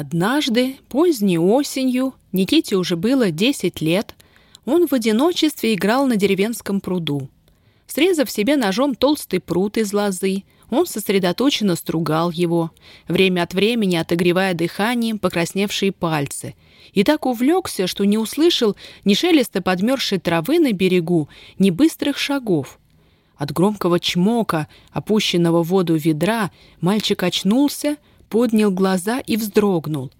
Однажды, поздней осенью, Никите уже было 10 лет, он в одиночестве играл на деревенском пруду. Срезав себе ножом толстый пруд из лозы, он сосредоточенно стругал его, время от времени отогревая дыханием покрасневшие пальцы, и так увлекся, что не услышал ни шелеста подмерзшей травы на берегу, ни быстрых шагов. От громкого чмока, опущенного в воду ведра, мальчик очнулся — поднял глаза и вздрогнул.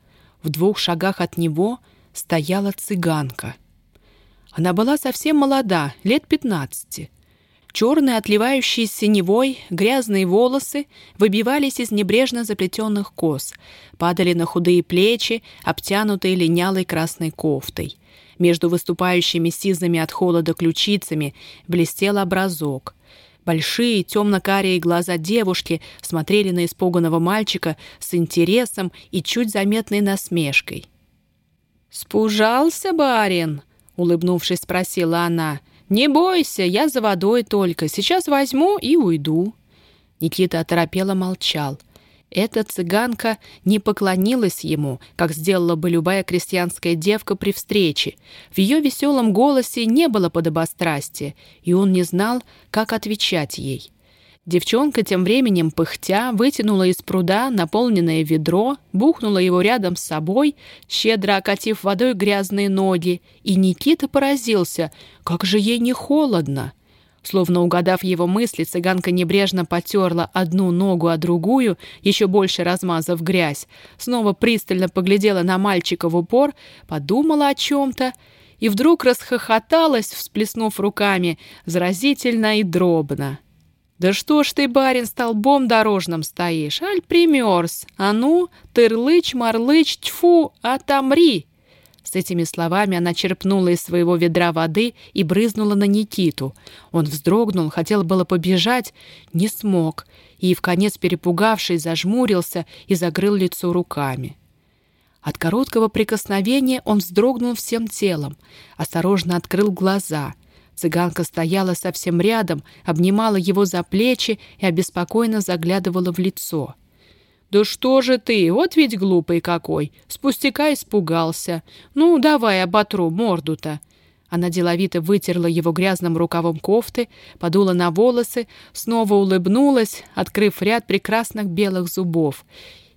В двух шагах от него стояла цыганка. Она была совсем молода, лет пятнадцати. Черные, отливающие синевой, грязные волосы выбивались из небрежно заплетенных кос, падали на худые плечи, обтянутые линялой красной кофтой. Между выступающими сизыми от холода ключицами блестел образок. Большие темно-карие глаза девушки смотрели на испуганного мальчика с интересом и чуть заметной насмешкой. «Спужался, барин?» — улыбнувшись, спросила она. «Не бойся, я за водой только. Сейчас возьму и уйду». Никита оторопело молчал — эта цыганка не поклонилась ему, как сделала бы любая крестьянская девка при встрече. В ее веселом голосе не было подобострастия, и он не знал, как отвечать ей. Девчонка тем временем пыхтя вытянула из пруда наполненное ведро, бухнула его рядом с собой, щедро окатив водой грязные ноги, и Никита поразился, как же ей не холодно. Словно угадав его мысли, цыганка небрежно потерла одну ногу, а другую, еще больше размазав грязь, снова пристально поглядела на мальчика в упор, подумала о чем-то и вдруг расхохоталась, всплеснув руками, заразительно и дробно. «Да что ж ты, барин, столбом дорожным стоишь? Аль примерз! А ну, тырлыч-марлыч, тьфу, отомри!» С этими словами она черпнула из своего ведра воды и брызнула на Никиту. Он вздрогнул, хотел было побежать, не смог, и, в конец перепугавшись, зажмурился и закрыл лицо руками. От короткого прикосновения он вздрогнул всем телом, осторожно открыл глаза. Цыганка стояла совсем рядом, обнимала его за плечи и обеспокоенно заглядывала в лицо — «Да что же ты, вот ведь глупый какой! С пустяка испугался. Ну, давай оботру морду-то!» Она деловито вытерла его грязным рукавом кофты, подула на волосы, снова улыбнулась, открыв ряд прекрасных белых зубов.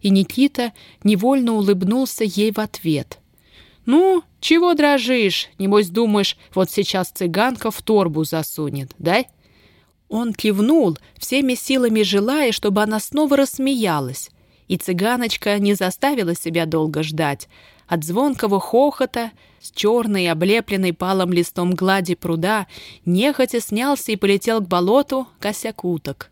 И Никита невольно улыбнулся ей в ответ. «Ну, чего дрожишь? Небось думаешь, вот сейчас цыганка в торбу засунет, да?» Он кивнул, всеми силами желая, чтобы она снова рассмеялась. И цыганочка не заставила себя долго ждать. От звонкого хохота с черной, облепленной палом листом глади пруда нехотя снялся и полетел к болоту косяк уток.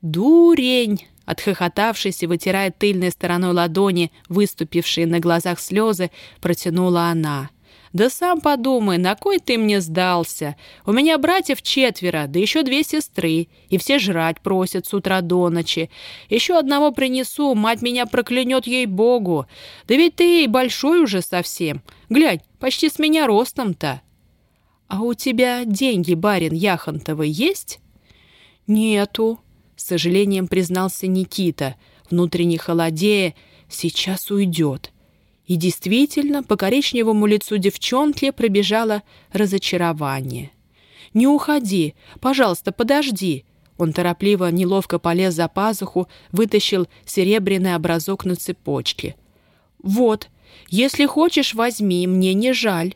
«Дурень!» Отхохотавшись и вытирая тыльной стороной ладони выступившие на глазах слезы, протянула она. «Да сам подумай, на кой ты мне сдался? У меня братьев четверо, да еще две сестры, и все жрать просят с утра до ночи. Еще одного принесу, мать меня проклянет ей-богу. Да ведь ты большой уже совсем. Глянь, почти с меня ростом-то». «А у тебя деньги, барин Яхонтовый, есть?» «Нету», — с сожалением признался Никита, внутренне холодея, «сейчас уйдет». И действительно, по коричневому лицу девчонки пробежало разочарование. «Не уходи! Пожалуйста, подожди!» Он торопливо, неловко полез за пазуху, вытащил серебряный образок на цепочке. «Вот, если хочешь, возьми, мне не жаль».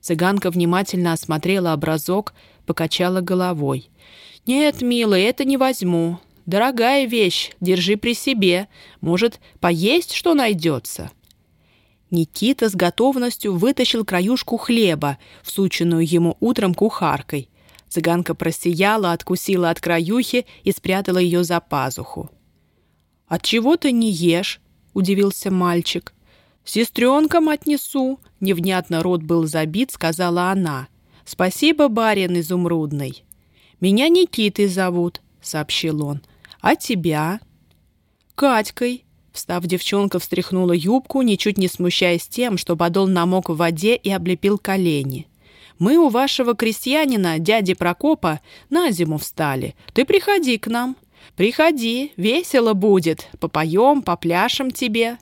Цыганка внимательно осмотрела образок, покачала головой. «Нет, милый, это не возьму. Дорогая вещь, держи при себе. Может, поесть что найдется?» Никита с готовностью вытащил краюшку хлеба, всученную ему утром кухаркой. Цыганка просияла, откусила от краюхи и спрятала ее за пазуху. «От чего ты не ешь?» — удивился мальчик. «Сестренкам отнесу», — невнятно рот был забит, сказала она. «Спасибо, барин изумрудный». «Меня Никитой зовут», — сообщил он. «А тебя?» «Катькой», Встав, девчонка встряхнула юбку, ничуть не смущаясь тем, что подол намок в воде и облепил колени. «Мы у вашего крестьянина, дяди Прокопа, на зиму встали. Ты приходи к нам. Приходи, весело будет. Попоем, попляшем тебе».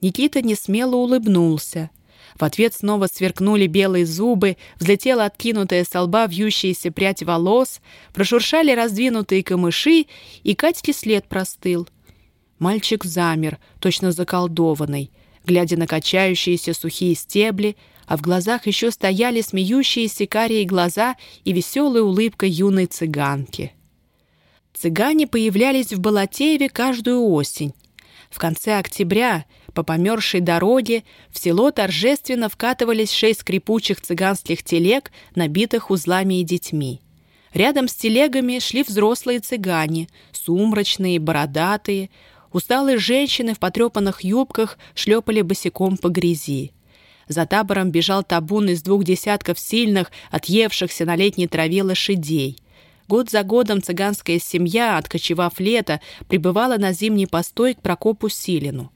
Никита несмело улыбнулся. В ответ снова сверкнули белые зубы, взлетела откинутая со лба вьющаяся прядь волос, прошуршали раздвинутые камыши, и Катьке след простыл. Мальчик замер, точно заколдованный, глядя на качающиеся сухие стебли, а в глазах еще стояли смеющиеся карие глаза и веселая улыбка юной цыганки. Цыгане появлялись в Балатееве каждую осень. В конце октября по померзшей дороге в село торжественно вкатывались шесть скрипучих цыганских телег, набитых узлами и детьми. Рядом с телегами шли взрослые цыгане, сумрачные, бородатые. Усталые женщины в потрепанных юбках шлепали босиком по грязи. За табором бежал табун из двух десятков сильных, отъевшихся на летней траве лошадей. Год за годом цыганская семья, откочевав лето, прибывала на зимний постой к Прокопу Силину.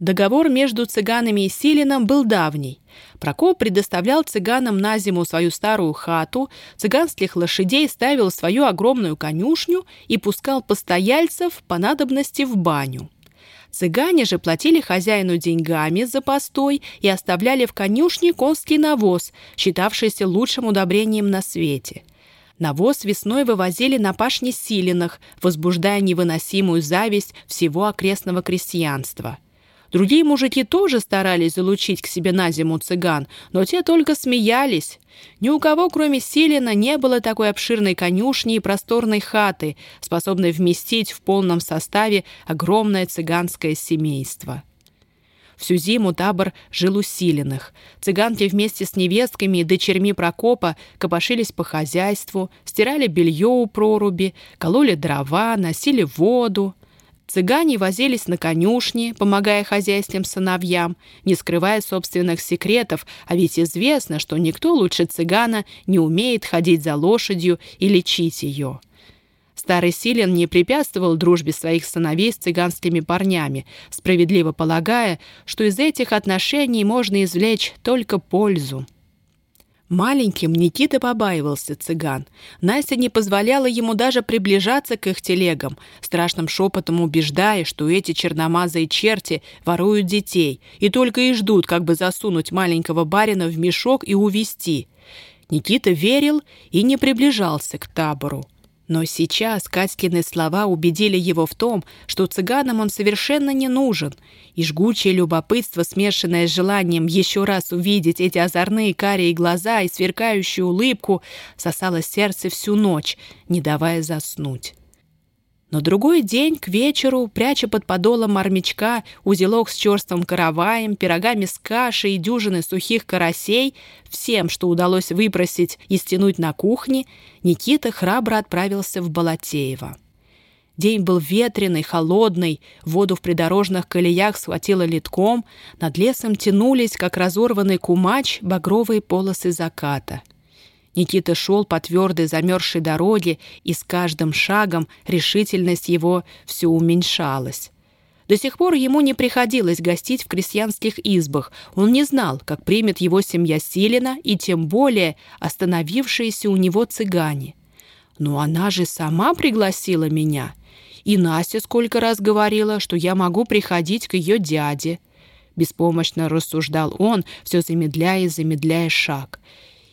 Договор между цыганами и Силином был давний. Прокоп предоставлял цыганам на зиму свою старую хату, цыганских лошадей ставил свою огромную конюшню и пускал постояльцев по надобности в баню. Цыгане же платили хозяину деньгами за постой и оставляли в конюшне конский навоз, считавшийся лучшим удобрением на свете – Навоз весной вывозили на пашни Силинах, возбуждая невыносимую зависть всего окрестного крестьянства. Другие мужики тоже старались залучить к себе на зиму цыган, но те только смеялись. Ни у кого, кроме Силина, не было такой обширной конюшни и просторной хаты, способной вместить в полном составе огромное цыганское семейство. Всю зиму табор жил усиленных. Цыганки вместе с невестками и дочерьми Прокопа копошились по хозяйству, стирали белье у проруби, кололи дрова, носили воду. Цыгане возились на конюшне, помогая хозяйственным сыновьям, не скрывая собственных секретов, а ведь известно, что никто лучше цыгана не умеет ходить за лошадью и лечить ее. Старый Силен не препятствовал дружбе своих сыновей с цыганскими парнями, справедливо полагая, что из этих отношений можно извлечь только пользу. Маленьким Никита побаивался цыган. Настя не позволяла ему даже приближаться к их телегам, страшным шепотом убеждая, что эти черномазые черти воруют детей и только и ждут, как бы засунуть маленького барина в мешок и увести. Никита верил и не приближался к табору. Но сейчас Катькины слова убедили его в том, что цыганам он совершенно не нужен, и жгучее любопытство, смешанное с желанием еще раз увидеть эти озорные карие глаза и сверкающую улыбку, сосало сердце всю ночь, не давая заснуть. На другой день к вечеру, пряча под подолом армячка узелок с черствым караваем, пирогами с кашей и дюжины сухих карасей, всем, что удалось выпросить и стянуть на кухне, Никита храбро отправился в Балатеево. День был ветреный, холодный, воду в придорожных колеях схватило литком, над лесом тянулись, как разорванный кумач, багровые полосы заката — Никита шел по твердой замерзшей дороге, и с каждым шагом решительность его все уменьшалась. До сих пор ему не приходилось гостить в крестьянских избах. Он не знал, как примет его семья Силина и тем более остановившиеся у него цыгане. Но она же сама пригласила меня. И Настя сколько раз говорила, что я могу приходить к ее дяде. Беспомощно рассуждал он, все замедляя и замедляя шаг.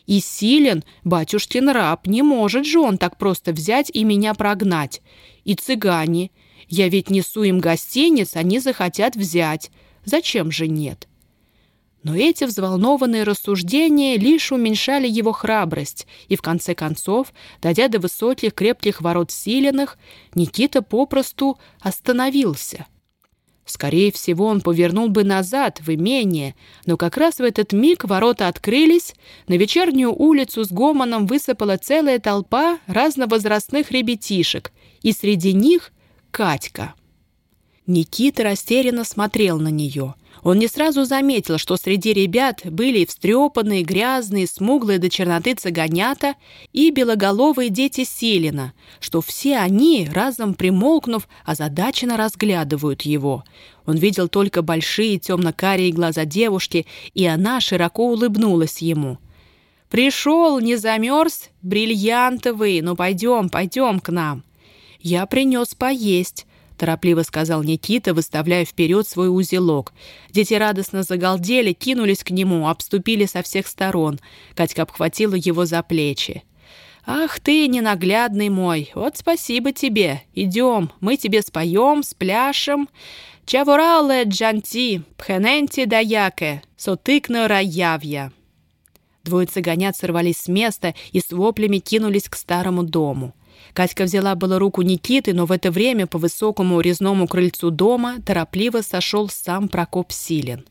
И силен, батюшкин раб, не может же он так просто взять и меня прогнать. И цыгане. Я ведь несу им гостиниц, они захотят взять. Зачем же нет? Но эти взволнованные рассуждения лишь уменьшали его храбрость, и в конце концов, дойдя до высоких крепких ворот Силенных, Никита попросту остановился. Скорее всего, он повернул бы назад, в имение, но как раз в этот миг ворота открылись, на вечернюю улицу с гомоном высыпала целая толпа разновозрастных ребятишек, и среди них Катька. Никита растерянно смотрел на нее. Он не сразу заметил, что среди ребят были встрепанные, грязные, смуглые до черноты цыганята и белоголовые дети Селина, что все они, разом примолкнув, озадаченно разглядывают его. Он видел только большие темно-карие глаза девушки, и она широко улыбнулась ему. «Пришел, не замерз? Бриллиантовый, ну пойдем, пойдем к нам». «Я принес поесть», торопливо сказал Никита, выставляя вперед свой узелок. Дети радостно загалдели, кинулись к нему, обступили со всех сторон. Катька обхватила его за плечи. «Ах ты, ненаглядный мой! Вот спасибо тебе! Идем, мы тебе споем, спляшем. Чаворале джанти, пхененти даяке, сотыкно раявья». Двое цыганят сорвались с места и с воплями кинулись к старому дому. Катька взяла было руку Никиты, но в это время по высокому резному крыльцу дома торопливо сошел сам Прокоп Силин.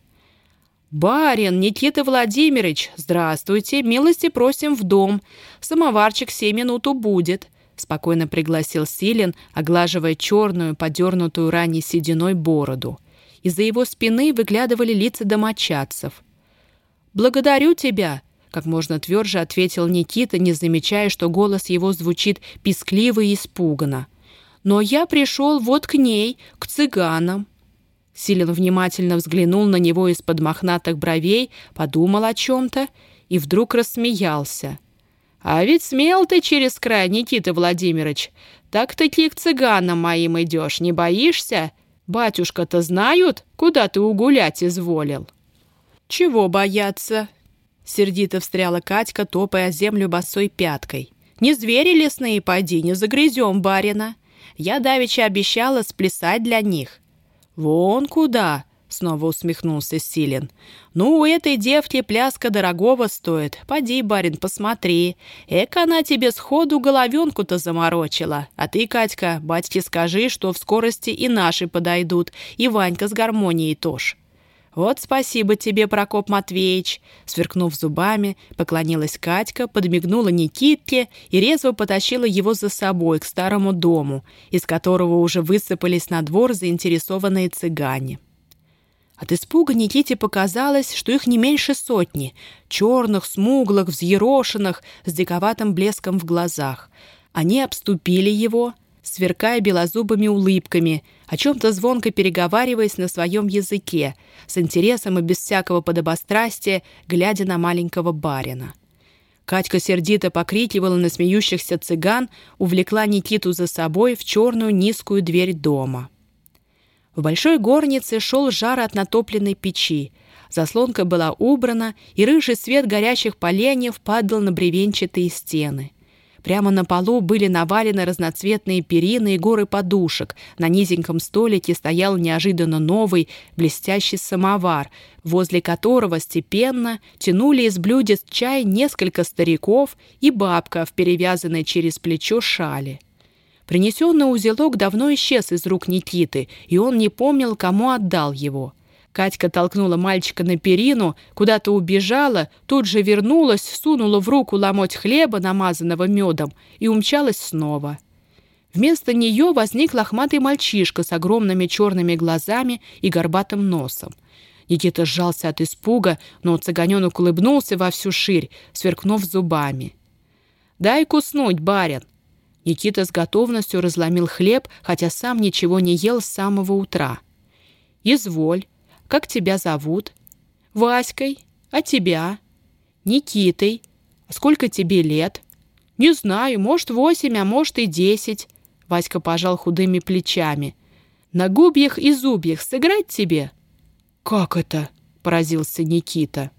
«Барин, Никита Владимирович, здравствуйте, милости просим в дом. Самоварчик семь минут будет», — спокойно пригласил Силин, оглаживая черную, подернутую ранней сединой бороду. Из-за его спины выглядывали лица домочадцев. «Благодарю тебя», как можно тверже ответил Никита, не замечая, что голос его звучит пискливо и испуганно. «Но я пришел вот к ней, к цыганам». Силен внимательно взглянул на него из-под мохнатых бровей, подумал о чем-то и вдруг рассмеялся. «А ведь смел ты через край, Никита Владимирович. Так-таки к цыганам моим идешь, не боишься? Батюшка-то знают, куда ты угулять изволил?» «Чего бояться?» Сердито встряла Катька, топая землю босой пяткой. «Не звери лесные, поди, не загрызем барина. Я давеча обещала сплясать для них». «Вон куда!» — снова усмехнулся Силин. «Ну, у этой девки пляска дорогого стоит. Поди, барин, посмотри. Эка она тебе сходу головенку-то заморочила. А ты, Катька, батьке скажи, что в скорости и наши подойдут, и Ванька с гармонией тоже». «Вот спасибо тебе, Прокоп Матвеевич!» Сверкнув зубами, поклонилась Катька, подмигнула Никитке и резво потащила его за собой к старому дому, из которого уже высыпались на двор заинтересованные цыгане. От испуга Никите показалось, что их не меньше сотни, черных, смуглых, взъерошенных, с диковатым блеском в глазах. Они обступили его, сверкая белозубыми улыбками, о чем-то звонко переговариваясь на своем языке, с интересом и без всякого подобострастия, глядя на маленького барина. Катька сердито покрикивала на смеющихся цыган, увлекла Никиту за собой в черную низкую дверь дома. В большой горнице шел жар от натопленной печи. Заслонка была убрана, и рыжий свет горящих поленьев падал на бревенчатые стены. Прямо на полу были навалены разноцветные перины и горы подушек. На низеньком столике стоял неожиданно новый блестящий самовар, возле которого степенно тянули из блюдец чай несколько стариков и бабка в перевязанной через плечо шали. Принесенный узелок давно исчез из рук Никиты, и он не помнил, кому отдал его. Катька толкнула мальчика на перину, куда-то убежала, тут же вернулась, сунула в руку ломоть хлеба, намазанного медом, и умчалась снова. Вместо нее возник лохматый мальчишка с огромными черными глазами и горбатым носом. Никита сжался от испуга, но цыганенок улыбнулся во всю ширь, сверкнув зубами. «Дай куснуть, барин!» Никита с готовностью разломил хлеб, хотя сам ничего не ел с самого утра. «Изволь», как тебя зовут? Васькой. А тебя? Никитой. А сколько тебе лет? Не знаю, может, восемь, а может и десять. Васька пожал худыми плечами. На губьях и зубьях сыграть тебе? Как это? Поразился Никита.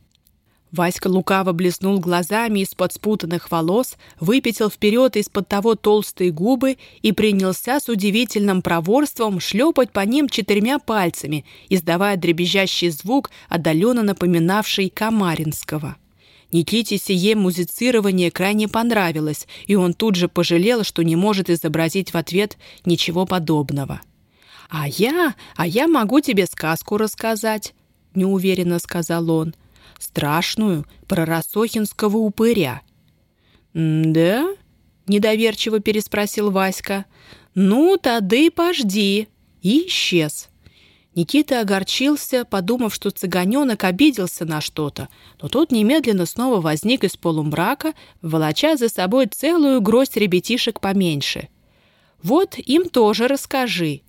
Васька лукаво блеснул глазами из-под спутанных волос, выпятил вперед из-под того толстые губы и принялся с удивительным проворством шлепать по ним четырьмя пальцами, издавая дребезжащий звук, отдаленно напоминавший Камаринского. Никите сие музицирование крайне понравилось, и он тут же пожалел, что не может изобразить в ответ ничего подобного. «А я... а я могу тебе сказку рассказать», — неуверенно сказал он страшную про Росохинского упыря. «Да?» — недоверчиво переспросил Васька. «Ну, тады пожди!» И исчез. Никита огорчился, подумав, что цыганенок обиделся на что-то, но тот немедленно снова возник из полумрака, волоча за собой целую гроздь ребятишек поменьше. «Вот им тоже расскажи».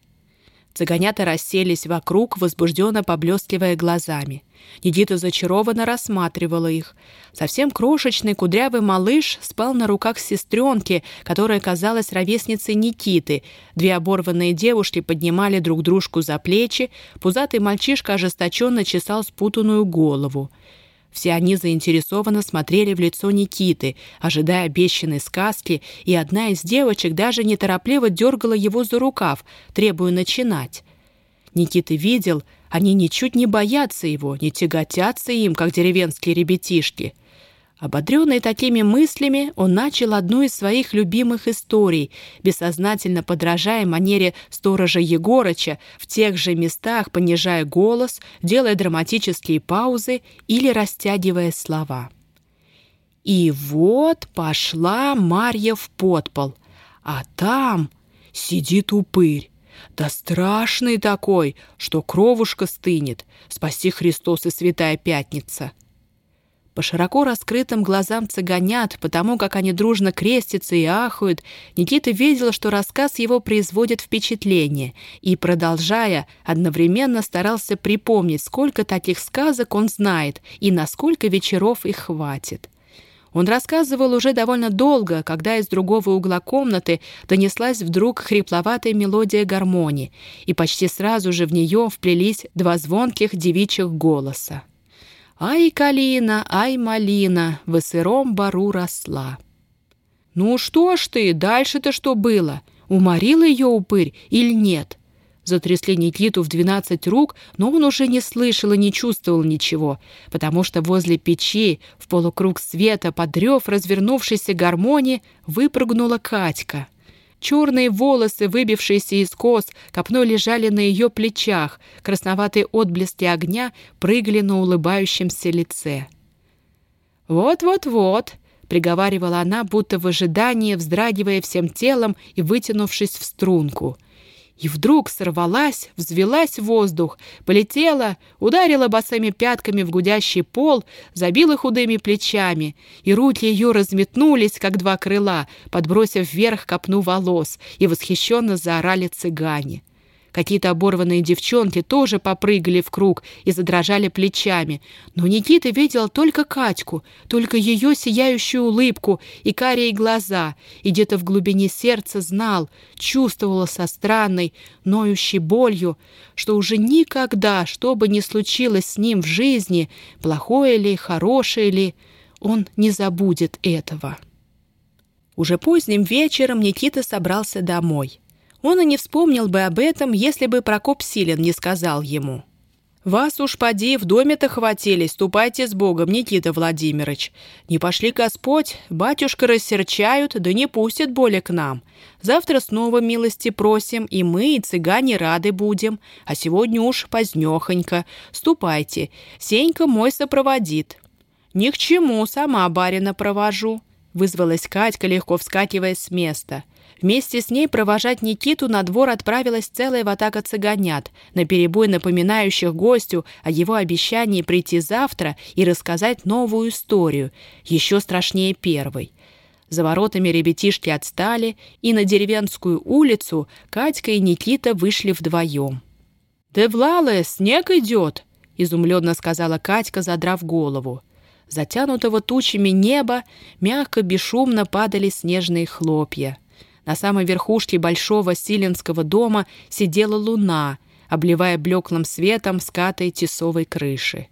Цыганята расселись вокруг, возбужденно поблескивая глазами. Никита зачарованно рассматривала их. Совсем крошечный кудрявый малыш спал на руках сестренки, которая казалась ровесницей Никиты. Две оборванные девушки поднимали друг дружку за плечи, пузатый мальчишка ожесточенно чесал спутанную голову. Все они заинтересованно смотрели в лицо Никиты, ожидая обещанной сказки, и одна из девочек даже неторопливо дергала его за рукав, требуя начинать. Никита видел, они ничуть не боятся его, не тяготятся им, как деревенские ребятишки. Ободренный такими мыслями, он начал одну из своих любимых историй, бессознательно подражая манере сторожа Егорыча, в тех же местах понижая голос, делая драматические паузы или растягивая слова. И вот пошла Марья в подпол, а там сидит упырь. Да страшный такой, что кровушка стынет. Спаси Христос и Святая Пятница. По широко раскрытым глазам цыганят, потому как они дружно крестятся и ахают, Никита видел, что рассказ его производит впечатление, и, продолжая, одновременно старался припомнить, сколько таких сказок он знает и насколько вечеров их хватит. Он рассказывал уже довольно долго, когда из другого угла комнаты донеслась вдруг хрипловатая мелодия гармонии, и почти сразу же в нее вплелись два звонких девичьих голоса. Ай, калина, ай, малина, в сыром бару росла. Ну что ж ты, дальше-то что было? Уморил ее упырь или нет? Затрясли Никиту в двенадцать рук, но он уже не слышал и не чувствовал ничего, потому что возле печи, в полукруг света, подрев развернувшейся гармонии, выпрыгнула Катька. Черные волосы, выбившиеся из кос, копной лежали на ее плечах, красноватые отблески огня прыгали на улыбающемся лице. «Вот-вот-вот», — приговаривала она, будто в ожидании, вздрагивая всем телом и вытянувшись в струнку — и вдруг сорвалась, взвелась в воздух, полетела, ударила босыми пятками в гудящий пол, забила худыми плечами, и руки ее разметнулись, как два крыла, подбросив вверх копну волос, и восхищенно заорали цыгане. Какие-то оборванные девчонки тоже попрыгали в круг и задрожали плечами. Но Никита видел только Катьку, только ее сияющую улыбку и карие глаза, и где-то в глубине сердца знал, чувствовал со странной, ноющей болью, что уже никогда, что бы ни случилось с ним в жизни, плохое ли, хорошее ли, он не забудет этого. Уже поздним вечером Никита собрался домой. Он и не вспомнил бы об этом, если бы Прокоп Силин не сказал ему. «Вас уж поди, в доме-то хватились, ступайте с Богом, Никита Владимирович. Не пошли Господь, батюшка рассерчают, да не пустят более к нам. Завтра снова милости просим, и мы, и цыгане, рады будем. А сегодня уж позднехонько. Ступайте, Сенька мой сопроводит». «Ни к чему, сама барина провожу», — вызвалась Катька, легко вскакивая с места. Вместе с ней провожать Никиту на двор отправилась целая ватага цыганят, наперебой напоминающих гостю о его обещании прийти завтра и рассказать новую историю, еще страшнее первой. За воротами ребятишки отстали, и на деревенскую улицу Катька и Никита вышли вдвоем. «Девлале, снег идет!» — изумленно сказала Катька, задрав голову. Затянутого тучами неба мягко, бесшумно падали снежные хлопья. На самой верхушке большого силенского дома сидела луна, обливая блеклым светом скатой тесовой крыши.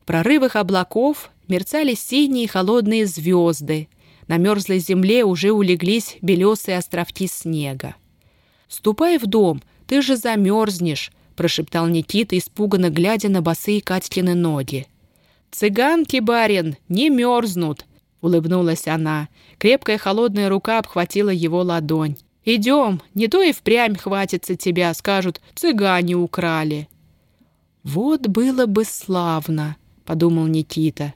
В прорывах облаков мерцали синие холодные звезды. На мерзлой земле уже улеглись белесые островки снега. «Ступай в дом, ты же замерзнешь», — прошептал Никита, испуганно глядя на босые Катькины ноги. «Цыганки, барин, не мерзнут», — улыбнулась она. Крепкая холодная рука обхватила его ладонь. «Идем, не то и впрямь хватится тебя, скажут, цыгане украли». «Вот было бы славно», — подумал Никита.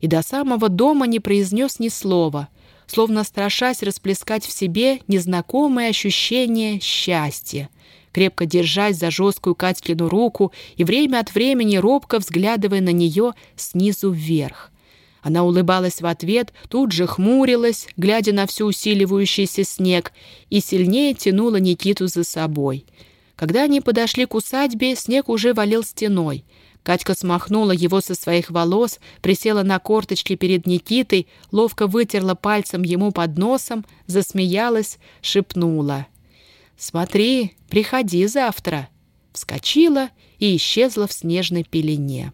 И до самого дома не произнес ни слова, словно страшась расплескать в себе незнакомое ощущение счастья, крепко держась за жесткую Катькину руку и время от времени робко взглядывая на нее снизу вверх. Она улыбалась в ответ, тут же хмурилась, глядя на всю усиливающийся снег, и сильнее тянула Никиту за собой. Когда они подошли к усадьбе, снег уже валил стеной. Катька смахнула его со своих волос, присела на корточки перед Никитой, ловко вытерла пальцем ему под носом, засмеялась, шепнула. «Смотри, приходи завтра!» Вскочила и исчезла в снежной пелене.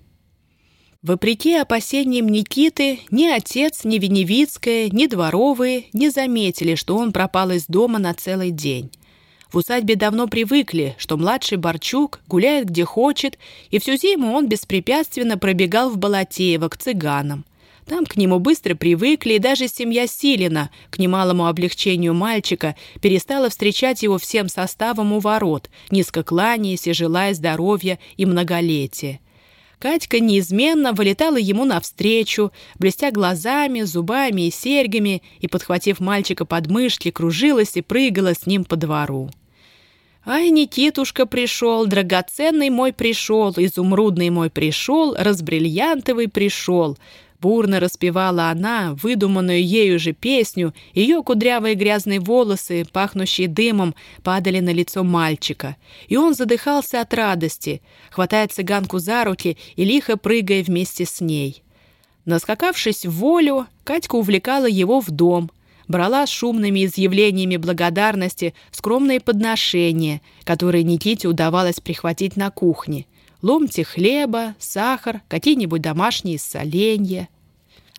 Вопреки опасениям Никиты, ни отец, ни Веневицкая, ни дворовые не заметили, что он пропал из дома на целый день. В усадьбе давно привыкли, что младший Борчук гуляет где хочет, и всю зиму он беспрепятственно пробегал в Балатеево к цыганам. Там к нему быстро привыкли, и даже семья Силина, к немалому облегчению мальчика, перестала встречать его всем составом у ворот, низко кланяясь и желая здоровья и многолетия. Катька неизменно вылетала ему навстречу, блестя глазами, зубами и серьгами, и, подхватив мальчика под мышки, кружилась и прыгала с ним по двору. «Ай, Никитушка пришел, драгоценный мой пришел, изумрудный мой пришел, разбриллиантовый пришел», Бурно распевала она выдуманную ею же песню, ее кудрявые грязные волосы, пахнущие дымом, падали на лицо мальчика. И он задыхался от радости, хватая цыганку за руки и лихо прыгая вместе с ней. Наскакавшись в волю, Катька увлекала его в дом, брала с шумными изъявлениями благодарности скромные подношения, которые Никите удавалось прихватить на кухне – ломти хлеба, сахар, какие-нибудь домашние соленья.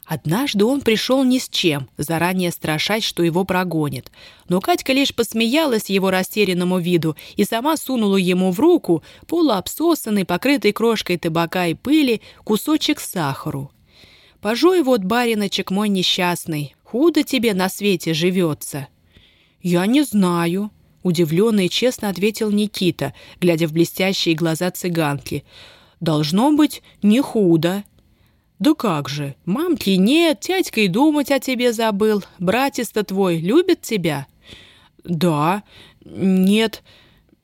Однажды он пришел ни с чем, заранее страшась, что его прогонит. Но Катька лишь посмеялась его растерянному виду и сама сунула ему в руку полуобсосанный, покрытый крошкой табака и пыли, кусочек сахару. «Пожуй вот, бариночек мой несчастный, худо тебе на свете живется». «Я не знаю», Удивленно и честно ответил Никита, глядя в блестящие глаза цыганки. «Должно быть, не худо». «Да как же, мамки нет, тятька и думать о тебе забыл. Братец-то твой любит тебя?» «Да, нет,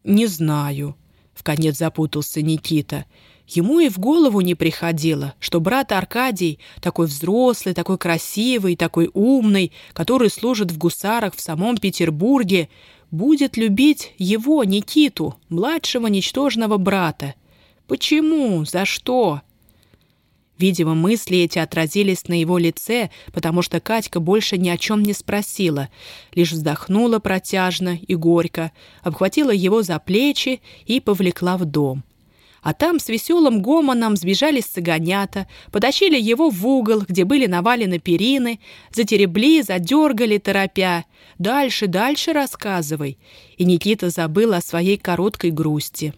не знаю», — вконец запутался Никита. Ему и в голову не приходило, что брат Аркадий, такой взрослый, такой красивый, такой умный, который служит в гусарах в самом Петербурге, будет любить его, Никиту, младшего ничтожного брата. Почему? За что? Видимо, мысли эти отразились на его лице, потому что Катька больше ни о чем не спросила, лишь вздохнула протяжно и горько, обхватила его за плечи и повлекла в дом а там с веселым гомоном сбежались цыганята, потащили его в угол, где были навалены перины, затеребли, задергали, торопя. «Дальше, дальше рассказывай». И Никита забыл о своей короткой грусти.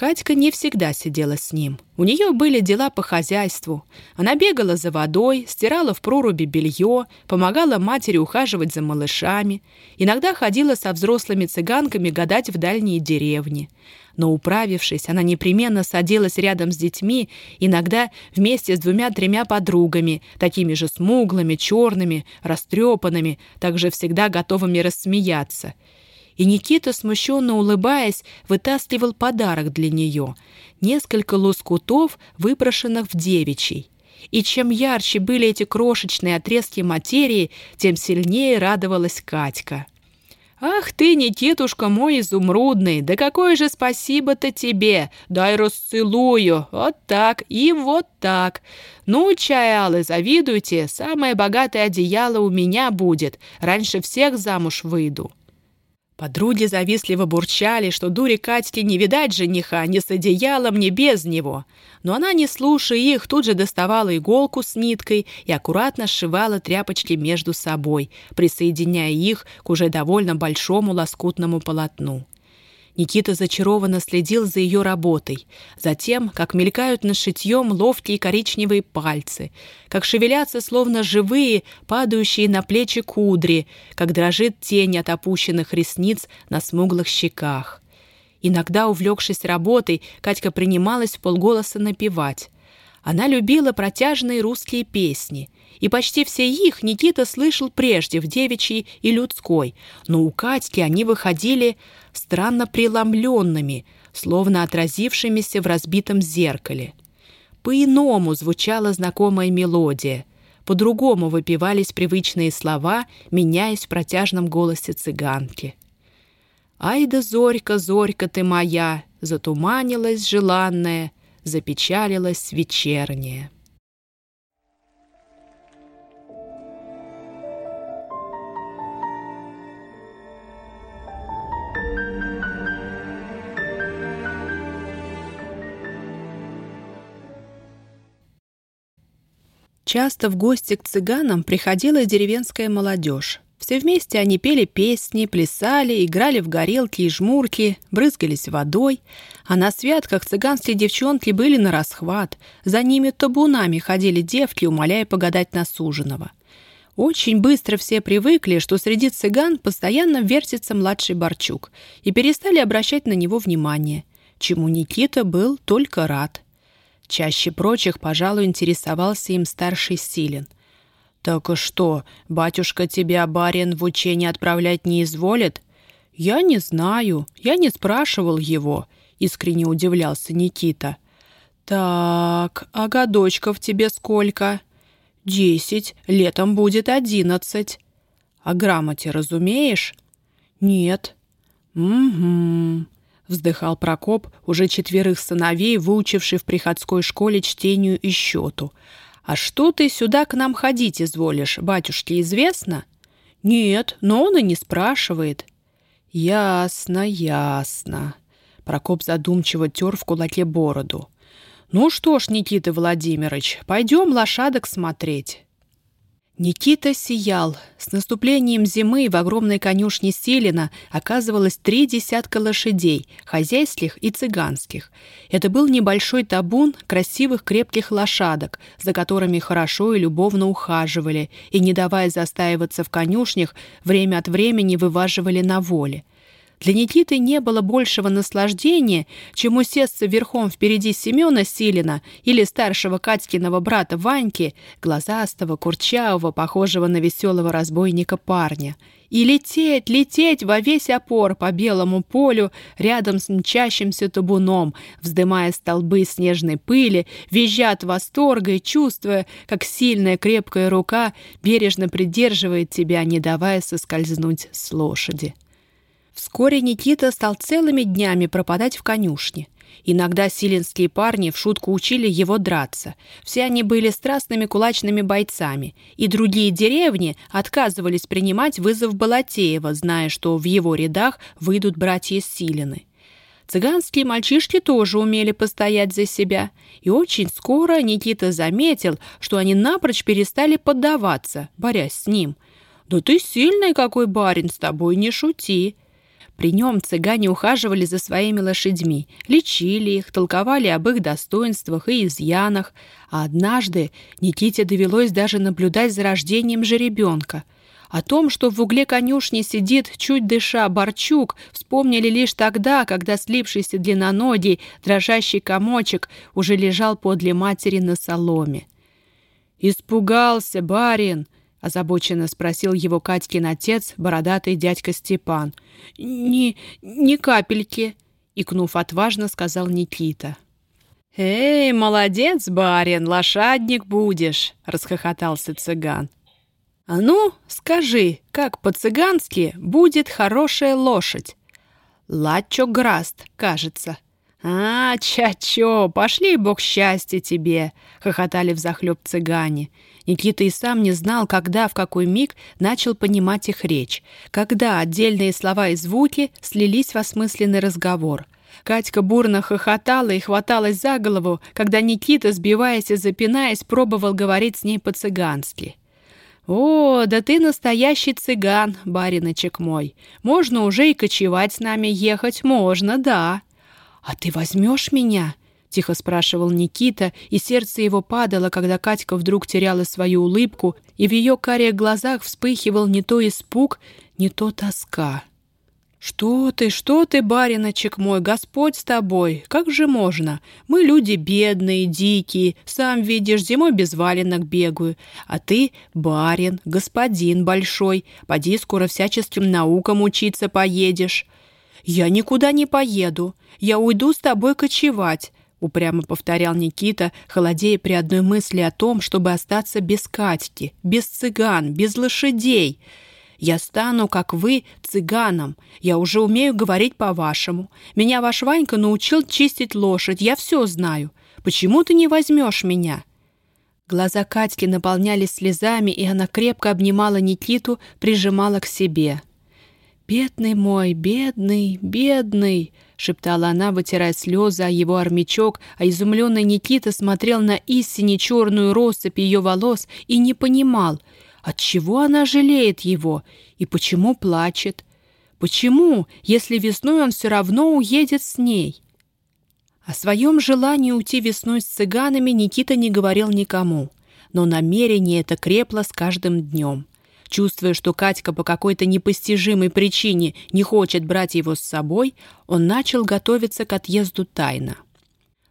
Катька не всегда сидела с ним. У нее были дела по хозяйству. Она бегала за водой, стирала в проруби белье, помогала матери ухаживать за малышами. Иногда ходила со взрослыми цыганками гадать в дальние деревни. Но управившись, она непременно садилась рядом с детьми, иногда вместе с двумя-тремя подругами, такими же смуглыми, черными, растрепанными, также всегда готовыми рассмеяться – и Никита, смущенно улыбаясь, вытаскивал подарок для нее — несколько лоскутов, выпрошенных в девичий. И чем ярче были эти крошечные отрезки материи, тем сильнее радовалась Катька. «Ах ты, Никитушка мой изумрудный, да какое же спасибо-то тебе! Дай расцелую! Вот так и вот так! Ну, чаялы, завидуйте, самое богатое одеяло у меня будет, раньше всех замуж выйду!» Подруги завистливо бурчали, что дуре Катьке не видать жениха ни с одеялом, ни без него. Но она, не слушая их, тут же доставала иголку с ниткой и аккуратно сшивала тряпочки между собой, присоединяя их к уже довольно большому лоскутному полотну. Никита зачарованно следил за ее работой, за тем, как мелькают над шитьем ловкие коричневые пальцы, как шевелятся словно живые, падающие на плечи кудри, как дрожит тень от опущенных ресниц на смуглых щеках. Иногда, увлекшись работой, Катька принималась в полголоса напевать. Она любила протяжные русские песни — и почти все их Никита слышал прежде в девичьей и людской, но у Катьки они выходили странно преломленными, словно отразившимися в разбитом зеркале. По-иному звучала знакомая мелодия, по-другому выпивались привычные слова, меняясь в протяжном голосе цыганки. Ай да зорька, зорька ты моя, затуманилась желанная, запечалилась вечерняя. Часто в гости к цыганам приходила деревенская молодежь. Все вместе они пели песни, плясали, играли в горелки и жмурки, брызгались водой. А на святках цыганские девчонки были на расхват. За ними табунами ходили девки, умоляя погадать на суженого. Очень быстро все привыкли, что среди цыган постоянно вертится младший Борчук, и перестали обращать на него внимание, чему Никита был только рад. Чаще прочих, пожалуй, интересовался им старший Силин. «Так и что, батюшка тебя, барин, в учение отправлять не изволит?» «Я не знаю, я не спрашивал его», — искренне удивлялся Никита. «Так, а годочков тебе сколько?» «Десять, летом будет одиннадцать». «А грамоте разумеешь?» «Нет». «Угу вздыхал Прокоп, уже четверых сыновей, выучивший в приходской школе чтению и счету. «А что ты сюда к нам ходить изволишь, батюшке известно?» «Нет, но он и не спрашивает». «Ясно, ясно». Прокоп задумчиво тер в кулаке бороду. «Ну что ж, Никита Владимирович, пойдем лошадок смотреть». Никита сиял. С наступлением зимы в огромной конюшне Селина оказывалось три десятка лошадей, хозяйских и цыганских. Это был небольшой табун красивых крепких лошадок, за которыми хорошо и любовно ухаживали, и, не давая застаиваться в конюшнях, время от времени вываживали на воле. Для Никиты не было большего наслаждения, чем усесться верхом впереди Семена Силина или старшего Катькиного брата Ваньки, глазастого, курчавого, похожего на веселого разбойника парня, и лететь, лететь во весь опор по белому полю рядом с мчащимся табуном, вздымая столбы снежной пыли, визжа от восторга и чувствуя, как сильная крепкая рука бережно придерживает тебя, не давая соскользнуть с лошади. Вскоре Никита стал целыми днями пропадать в конюшне. Иногда силенские парни в шутку учили его драться. Все они были страстными кулачными бойцами, и другие деревни отказывались принимать вызов Балатеева, зная, что в его рядах выйдут братья Силины. Цыганские мальчишки тоже умели постоять за себя, и очень скоро Никита заметил, что они напрочь перестали поддаваться, борясь с ним. «Да ты сильный какой барин, с тобой не шути!» При нем цыгане ухаживали за своими лошадьми, лечили их, толковали об их достоинствах и изъянах, а однажды Никите довелось даже наблюдать за рождением жеребенка. О том, что в угле конюшни сидит, чуть дыша, Борчук, вспомнили лишь тогда, когда слипшийся длинноногий, дрожащий комочек уже лежал подле матери на соломе. «Испугался, барин!» — озабоченно спросил его Катькин отец, бородатый дядька Степан. «Ни... ни капельки», — икнув отважно, сказал Никита. «Эй, молодец, барин, лошадник будешь!» — расхохотался цыган. «А ну, скажи, как по-цыгански будет хорошая лошадь?» «Лачо Граст, кажется». «А, чачо, пошли, бог счастья тебе!» — хохотали взахлеб цыгане. Никита и сам не знал, когда, в какой миг начал понимать их речь, когда отдельные слова и звуки слились в осмысленный разговор. Катька бурно хохотала и хваталась за голову, когда Никита, сбиваясь и запинаясь, пробовал говорить с ней по-цыгански. «О, да ты настоящий цыган, бариночек мой. Можно уже и кочевать с нами ехать, можно, да». «А ты возьмешь меня?» — тихо спрашивал Никита, и сердце его падало, когда Катька вдруг теряла свою улыбку, и в ее карих глазах вспыхивал не то испуг, не то тоска. «Что ты, что ты, бариночек мой, Господь с тобой! Как же можно? Мы люди бедные, дикие, сам видишь, зимой без валенок бегаю. А ты барин, господин большой, поди скоро всяческим наукам учиться поедешь». «Я никуда не поеду. Я уйду с тобой кочевать. — упрямо повторял Никита, холодея при одной мысли о том, чтобы остаться без Катьки, без цыган, без лошадей. Я стану, как вы, цыганом. Я уже умею говорить по-вашему. Меня ваш Ванька научил чистить лошадь. Я все знаю. Почему ты не возьмешь меня?» Глаза Катьки наполнялись слезами, и она крепко обнимала Никиту, прижимала к себе. «Бедный мой, бедный, бедный!» — шептала она, вытирая слезы о его армячок, а изумленный Никита смотрел на истине черную россыпь ее волос и не понимал, отчего она жалеет его и почему плачет. Почему, если весной он все равно уедет с ней? О своем желании уйти весной с цыганами Никита не говорил никому, но намерение это крепло с каждым днем. Чувствуя, что Катька по какой-то непостижимой причине не хочет брать его с собой, он начал готовиться к отъезду тайно.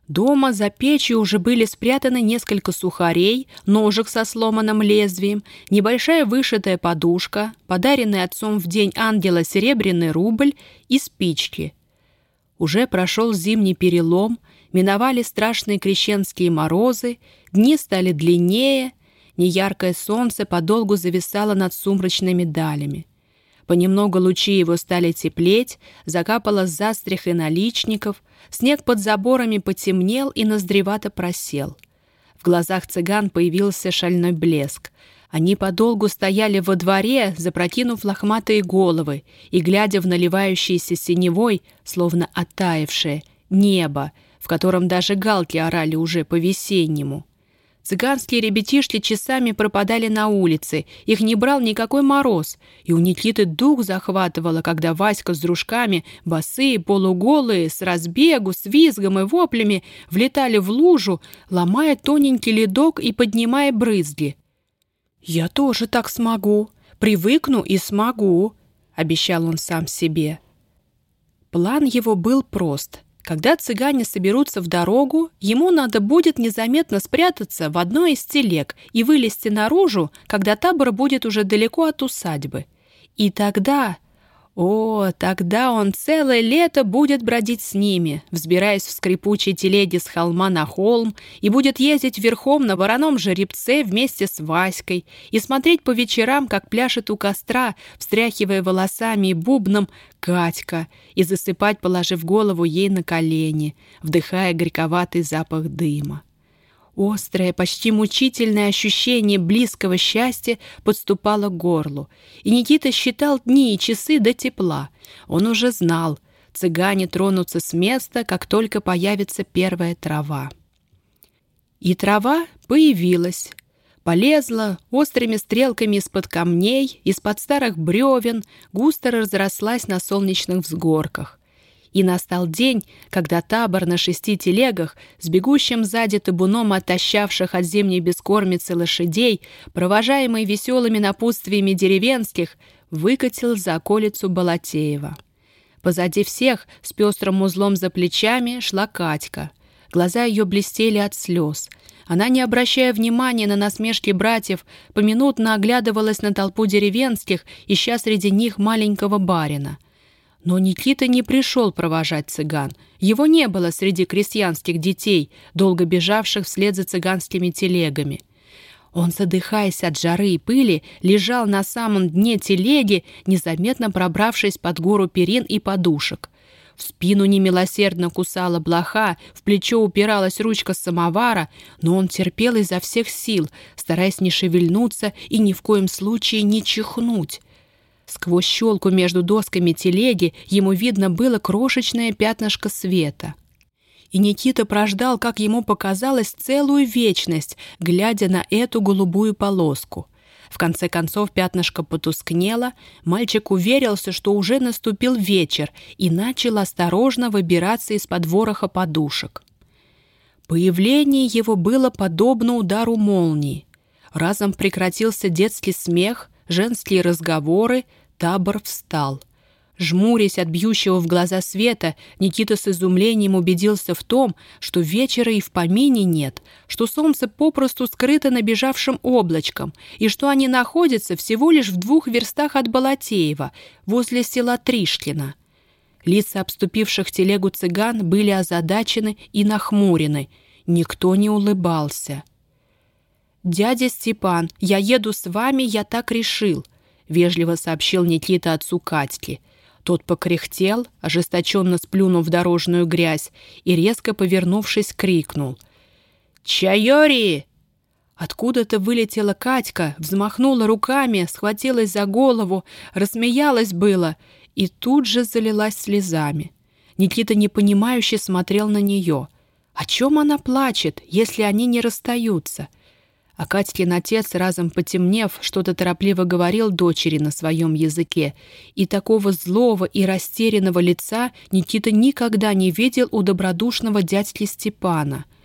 Дома за печью уже были спрятаны несколько сухарей, ножик со сломанным лезвием, небольшая вышитая подушка, подаренный отцом в день ангела серебряный рубль и спички. Уже прошел зимний перелом, миновали страшные крещенские морозы, дни стали длиннее, Неяркое солнце подолгу зависало над сумрачными далями. Понемногу лучи его стали теплеть, закапало с застрях и наличников, снег под заборами потемнел и ноздревато просел. В глазах цыган появился шальной блеск. Они подолгу стояли во дворе, запрокинув лохматые головы и глядя в наливающееся синевой, словно оттаившее, небо, в котором даже галки орали уже по-весеннему. Цыганские ребятишки часами пропадали на улице, их не брал никакой мороз, и у Никиты дух захватывало, когда Васька с дружками, босые, полуголые, с разбегу, с визгом и воплями, влетали в лужу, ломая тоненький ледок и поднимая брызги. «Я тоже так смогу, привыкну и смогу», — обещал он сам себе. План его был прост — когда цыгане соберутся в дорогу, ему надо будет незаметно спрятаться в одной из телег и вылезти наружу, когда табор будет уже далеко от усадьбы. И тогда... О, тогда он целое лето будет бродить с ними, взбираясь в скрипучей телеге с холма на холм, и будет ездить верхом на вороном жеребце вместе с Васькой и смотреть по вечерам, как пляшет у костра, встряхивая волосами и бубном Катька, и засыпать, положив голову ей на колени, вдыхая горьковатый запах дыма. Острое, почти мучительное ощущение близкого счастья подступало к горлу, и Никита считал дни и часы до тепла. Он уже знал, цыгане тронутся с места, как только появится первая трава. И трава появилась. Полезла острыми стрелками из-под камней, из-под старых бревен, густо разрослась на солнечных взгорках. И настал день, когда табор на шести телегах с бегущим сзади табуном отощавших от зимней бескормицы лошадей, провожаемый веселыми напутствиями деревенских, выкатил за околицу Балатеева. Позади всех, с пестрым узлом за плечами, шла Катька. Глаза ее блестели от слез. Она, не обращая внимания на насмешки братьев, поминутно оглядывалась на толпу деревенских, ища среди них маленького барина — но Никита не пришел провожать цыган. Его не было среди крестьянских детей, долго бежавших вслед за цыганскими телегами. Он, задыхаясь от жары и пыли, лежал на самом дне телеги, незаметно пробравшись под гору перин и подушек. В спину немилосердно кусала блоха, в плечо упиралась ручка самовара, но он терпел изо всех сил, стараясь не шевельнуться и ни в коем случае не чихнуть. Сквозь щелку между досками телеги ему видно было крошечное пятнышко света. И Никита прождал, как ему показалось, целую вечность, глядя на эту голубую полоску. В конце концов пятнышко потускнело, мальчик уверился, что уже наступил вечер, и начал осторожно выбираться из-под вороха подушек. Появление его было подобно удару молнии. Разом прекратился детский смех, женские разговоры, Табор встал. Жмурясь от бьющего в глаза света, Никита с изумлением убедился в том, что вечера и в помине нет, что солнце попросту скрыто набежавшим облачком, и что они находятся всего лишь в двух верстах от Балатеева, возле села Тришкина. Лица обступивших телегу цыган были озадачены и нахмурены. Никто не улыбался. «Дядя Степан, я еду с вами, я так решил», вежливо сообщил Никита отцу Катьки. Тот покряхтел, ожесточенно сплюнув дорожную грязь, и, резко повернувшись, крикнул. «Чайори!» Откуда-то вылетела Катька, взмахнула руками, схватилась за голову, рассмеялась было и тут же залилась слезами. Никита непонимающе смотрел на нее. О чем она плачет, если они не расстаются? А Катькин отец, разом потемнев, что-то торопливо говорил дочери на своем языке, и такого злого и растерянного лица Никита никогда не видел у добродушного дядьки Степана —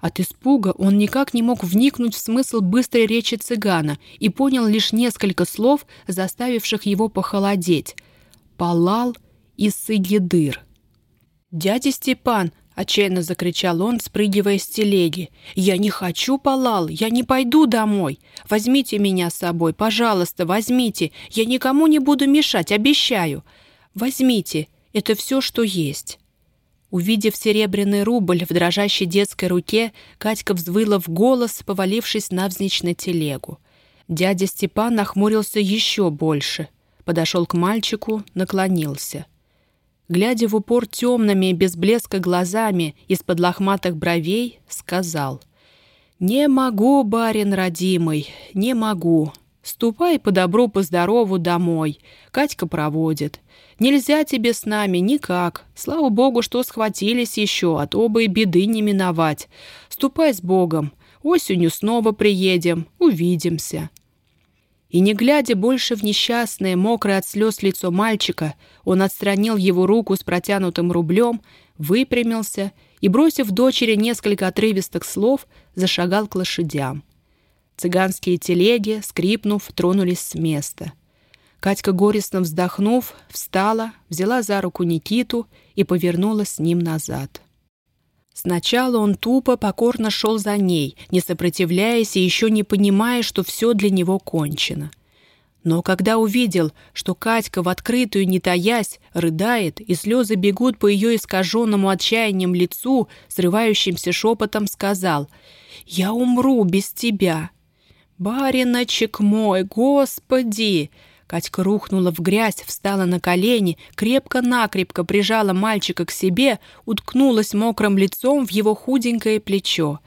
от испуга он никак не мог вникнуть в смысл быстрой речи цыгана и понял лишь несколько слов, заставивших его похолодеть. «Палал и сыгедыр». «Дядя Степан!» — отчаянно закричал он, спрыгивая с телеги. «Я не хочу палал! Я не пойду домой! Возьмите меня с собой, пожалуйста, возьмите! Я никому не буду мешать, обещаю! Возьмите! Это все, что есть!» Увидев серебряный рубль в дрожащей детской руке, Катька взвыла в голос, повалившись навзничь на телегу. Дядя Степан нахмурился еще больше. Подошел к мальчику, наклонился. Глядя в упор темными, без блеска глазами, из-под лохматых бровей, сказал. «Не могу, барин родимый, не могу. Ступай по добру, по здорову домой. Катька проводит. Нельзя тебе с нами никак. Слава богу, что схватились еще, а то бы и беды не миновать. Ступай с Богом. Осенью снова приедем, увидимся». И не глядя больше в несчастное, мокрое от слез лицо мальчика, он отстранил его руку с протянутым рублем, выпрямился и, бросив дочери несколько отрывистых слов, зашагал к лошадям. Цыганские телеги, скрипнув, тронулись с места. Катька, горестно вздохнув, встала, взяла за руку Никиту и повернула с ним назад. Сначала он тупо, покорно шел за ней, не сопротивляясь и еще не понимая, что все для него кончено. Но когда увидел, что Катька в открытую, не таясь, рыдает, и слезы бегут по ее искаженному отчаянием лицу, срывающимся шепотом сказал «Я умру без тебя». «Бариночек мой, господи!» Катька рухнула в грязь, встала на колени, крепко-накрепко прижала мальчика к себе, уткнулась мокрым лицом в его худенькое плечо.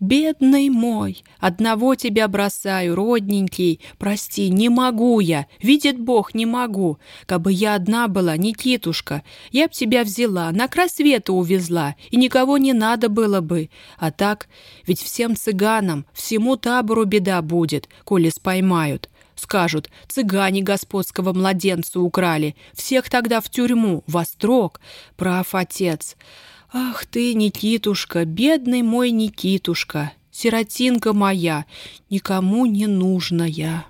«Бедный мой! Одного тебя бросаю, родненький! Прости, не могу я! Видит Бог, не могу! Кабы я одна была, Никитушка, я б тебя взяла, на край света увезла, и никого не надо было бы. А так, ведь всем цыганам, всему табору беда будет, коли споймают. Скажут, цыгане господского младенца украли. Всех тогда в тюрьму, во строк. Прав отец. Ах ты, Никитушка, бедный мой Никитушка, сиротинка моя, никому не нужная.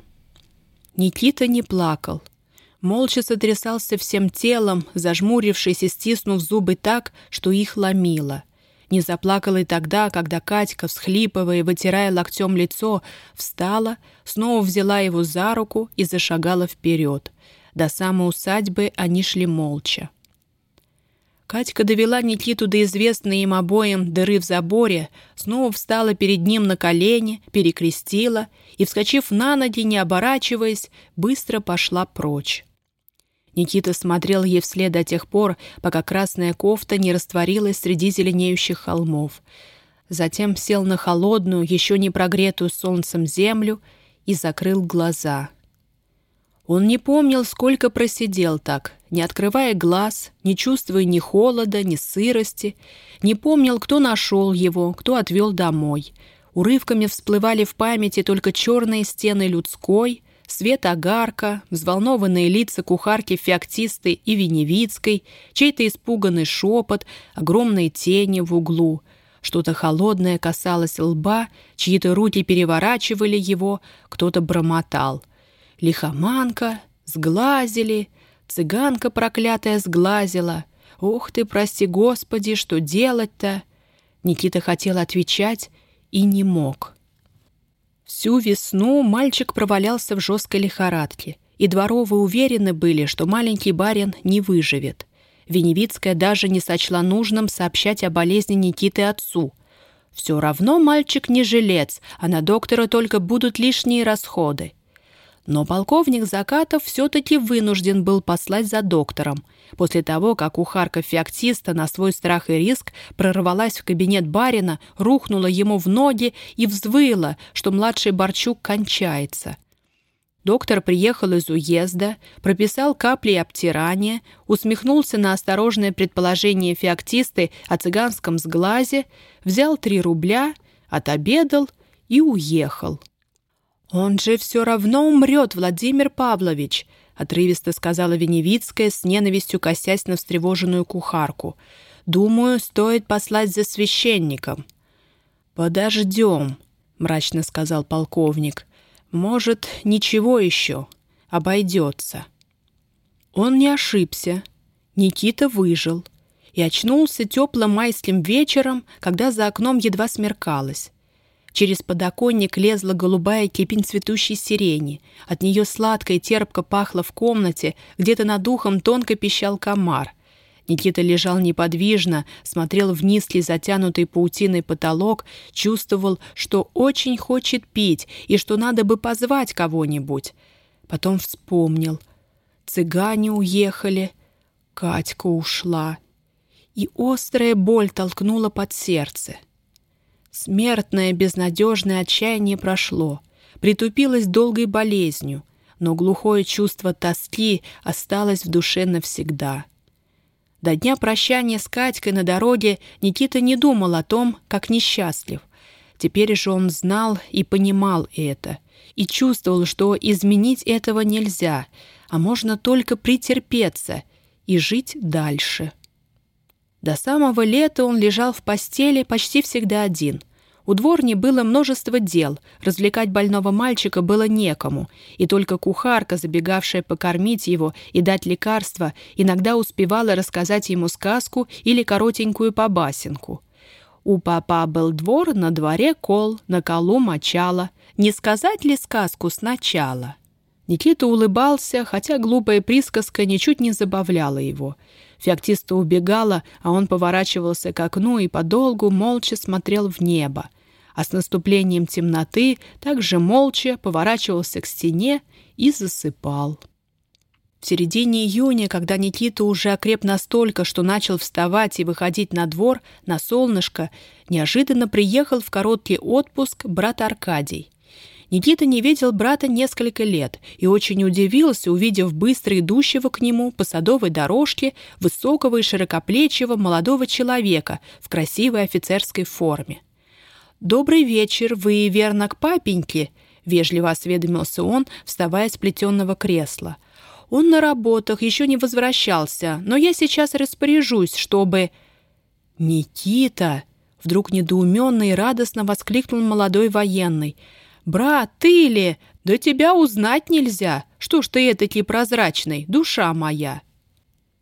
Никита не плакал. Молча сотрясался всем телом, зажмурившись и стиснув зубы так, что их ломило. Не заплакала и тогда, когда Катька, всхлипывая и вытирая локтем лицо, встала, снова взяла его за руку и зашагала вперед. До самой усадьбы они шли молча. Катька довела Никиту до известной им обоим дыры в заборе, снова встала перед ним на колени, перекрестила и, вскочив на ноги, не оборачиваясь, быстро пошла прочь. Никита смотрел ей вслед до тех пор, пока красная кофта не растворилась среди зеленеющих холмов. Затем сел на холодную, еще не прогретую солнцем землю и закрыл глаза. Он не помнил, сколько просидел так, не открывая глаз, не чувствуя ни холода, ни сырости, не помнил, кто нашел его, кто отвел домой. Урывками всплывали в памяти только черные стены людской — свет огарка, взволнованные лица кухарки Феоктисты и Веневицкой, чей-то испуганный шепот, огромные тени в углу. Что-то холодное касалось лба, чьи-то руки переворачивали его, кто-то бормотал. Лихоманка, сглазили, цыганка проклятая сглазила. Ох ты, прости господи, что делать-то? Никита хотел отвечать и не мог. Всю весну мальчик провалялся в жесткой лихорадке, и дворовые уверены были, что маленький барин не выживет. Веневицкая даже не сочла нужным сообщать о болезни Никиты отцу. Все равно мальчик не жилец, а на доктора только будут лишние расходы. Но полковник Закатов все-таки вынужден был послать за доктором. После того, как ухарка феоктиста на свой страх и риск прорвалась в кабинет барина, рухнула ему в ноги и взвыла, что младший Борчук кончается. Доктор приехал из уезда, прописал капли обтирания, усмехнулся на осторожное предположение феоктисты о цыганском сглазе, взял три рубля, отобедал и уехал. «Он же все равно умрет, Владимир Павлович», — отрывисто сказала Веневицкая с ненавистью косясь на встревоженную кухарку. «Думаю, стоит послать за священником». «Подождем», — мрачно сказал полковник. «Может, ничего еще. Обойдется». Он не ошибся. Никита выжил и очнулся теплым майским вечером, когда за окном едва смеркалось. Через подоконник лезла голубая кипень цветущей сирени. От нее сладко и терпко пахло в комнате, где-то над ухом тонко пищал комар. Никита лежал неподвижно, смотрел вниз ли затянутый паутиной потолок, чувствовал, что очень хочет пить и что надо бы позвать кого-нибудь. Потом вспомнил. Цыгане уехали, Катька ушла. И острая боль толкнула под сердце — Смертное безнадежное отчаяние прошло, притупилось долгой болезнью, но глухое чувство тоски осталось в душе навсегда. До дня прощания с Катькой на дороге Никита не думал о том, как несчастлив. Теперь же он знал и понимал это, и чувствовал, что изменить этого нельзя, а можно только претерпеться и жить дальше. До самого лета он лежал в постели почти всегда один. У дворни было множество дел, развлекать больного мальчика было некому, и только кухарка, забегавшая покормить его и дать лекарства, иногда успевала рассказать ему сказку или коротенькую побасенку. У папа был двор, на дворе кол, на колу мочало. Не сказать ли сказку сначала? Никита улыбался, хотя глупая присказка ничуть не забавляла его — Феоктиста убегала, а он поворачивался к окну и подолгу молча смотрел в небо. А с наступлением темноты также молча поворачивался к стене и засыпал. В середине июня, когда Никита уже окреп настолько, что начал вставать и выходить на двор, на солнышко, неожиданно приехал в короткий отпуск брат Аркадий. Никита не видел брата несколько лет и очень удивился, увидев быстро идущего к нему по садовой дорожке высокого и широкоплечего молодого человека в красивой офицерской форме. «Добрый вечер, вы верно к папеньке?» — вежливо осведомился он, вставая с плетенного кресла. «Он на работах, еще не возвращался, но я сейчас распоряжусь, чтобы...» «Никита!» — вдруг недоуменно и радостно воскликнул молодой военный — «Брат, ты ли? Да тебя узнать нельзя! Что ж ты этакий прозрачный, душа моя!»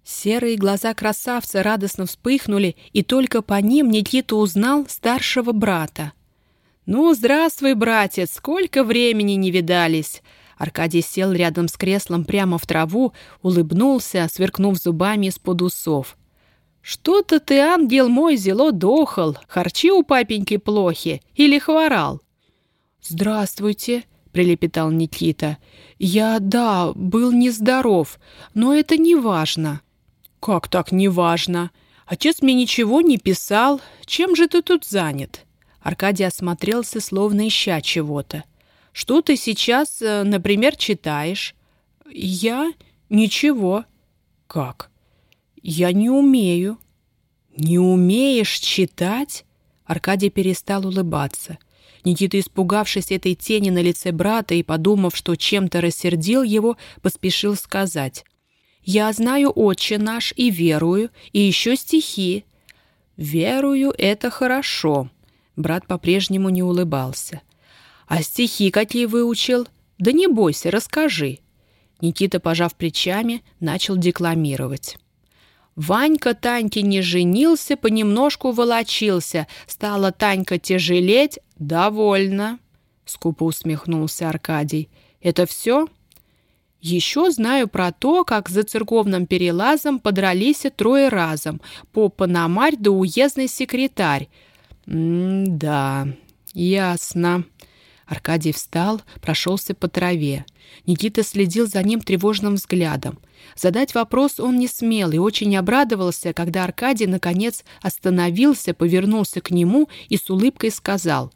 Серые глаза красавца радостно вспыхнули, и только по ним Никита узнал старшего брата. «Ну, здравствуй, братец, сколько времени не видались!» Аркадий сел рядом с креслом прямо в траву, улыбнулся, сверкнув зубами из-под усов. «Что-то ты, ангел мой, зело дохал, харчи у папеньки плохи или хворал?» «Здравствуйте», — прилепетал Никита. «Я, да, был нездоров, но это не важно». «Как так не важно? Отец мне ничего не писал. Чем же ты тут занят?» Аркадий осмотрелся, словно ища чего-то. «Что ты сейчас, э, например, читаешь?» «Я? Ничего». «Как?» «Я не умею». «Не умеешь читать?» Аркадий перестал улыбаться. Никита, испугавшись этой тени на лице брата и подумав, что чем-то рассердил его, поспешил сказать. «Я знаю Отче наш и верую, и еще стихи». «Верую — это хорошо», — брат по-прежнему не улыбался. «А стихи какие выучил? Да не бойся, расскажи». Никита, пожав плечами, начал декламировать. Ванька Таньке не женился, понемножку волочился. Стала Танька тяжелеть. «Довольно», — скупо усмехнулся Аркадий. «Это все?» «Еще знаю про то, как за церковным перелазом подрались трое разом. по Пономарь да уездный секретарь». «М-да, ясно». Аркадий встал, прошелся по траве. Никита следил за ним тревожным взглядом. Задать вопрос он не смел и очень обрадовался, когда Аркадий, наконец, остановился, повернулся к нему и с улыбкой сказал,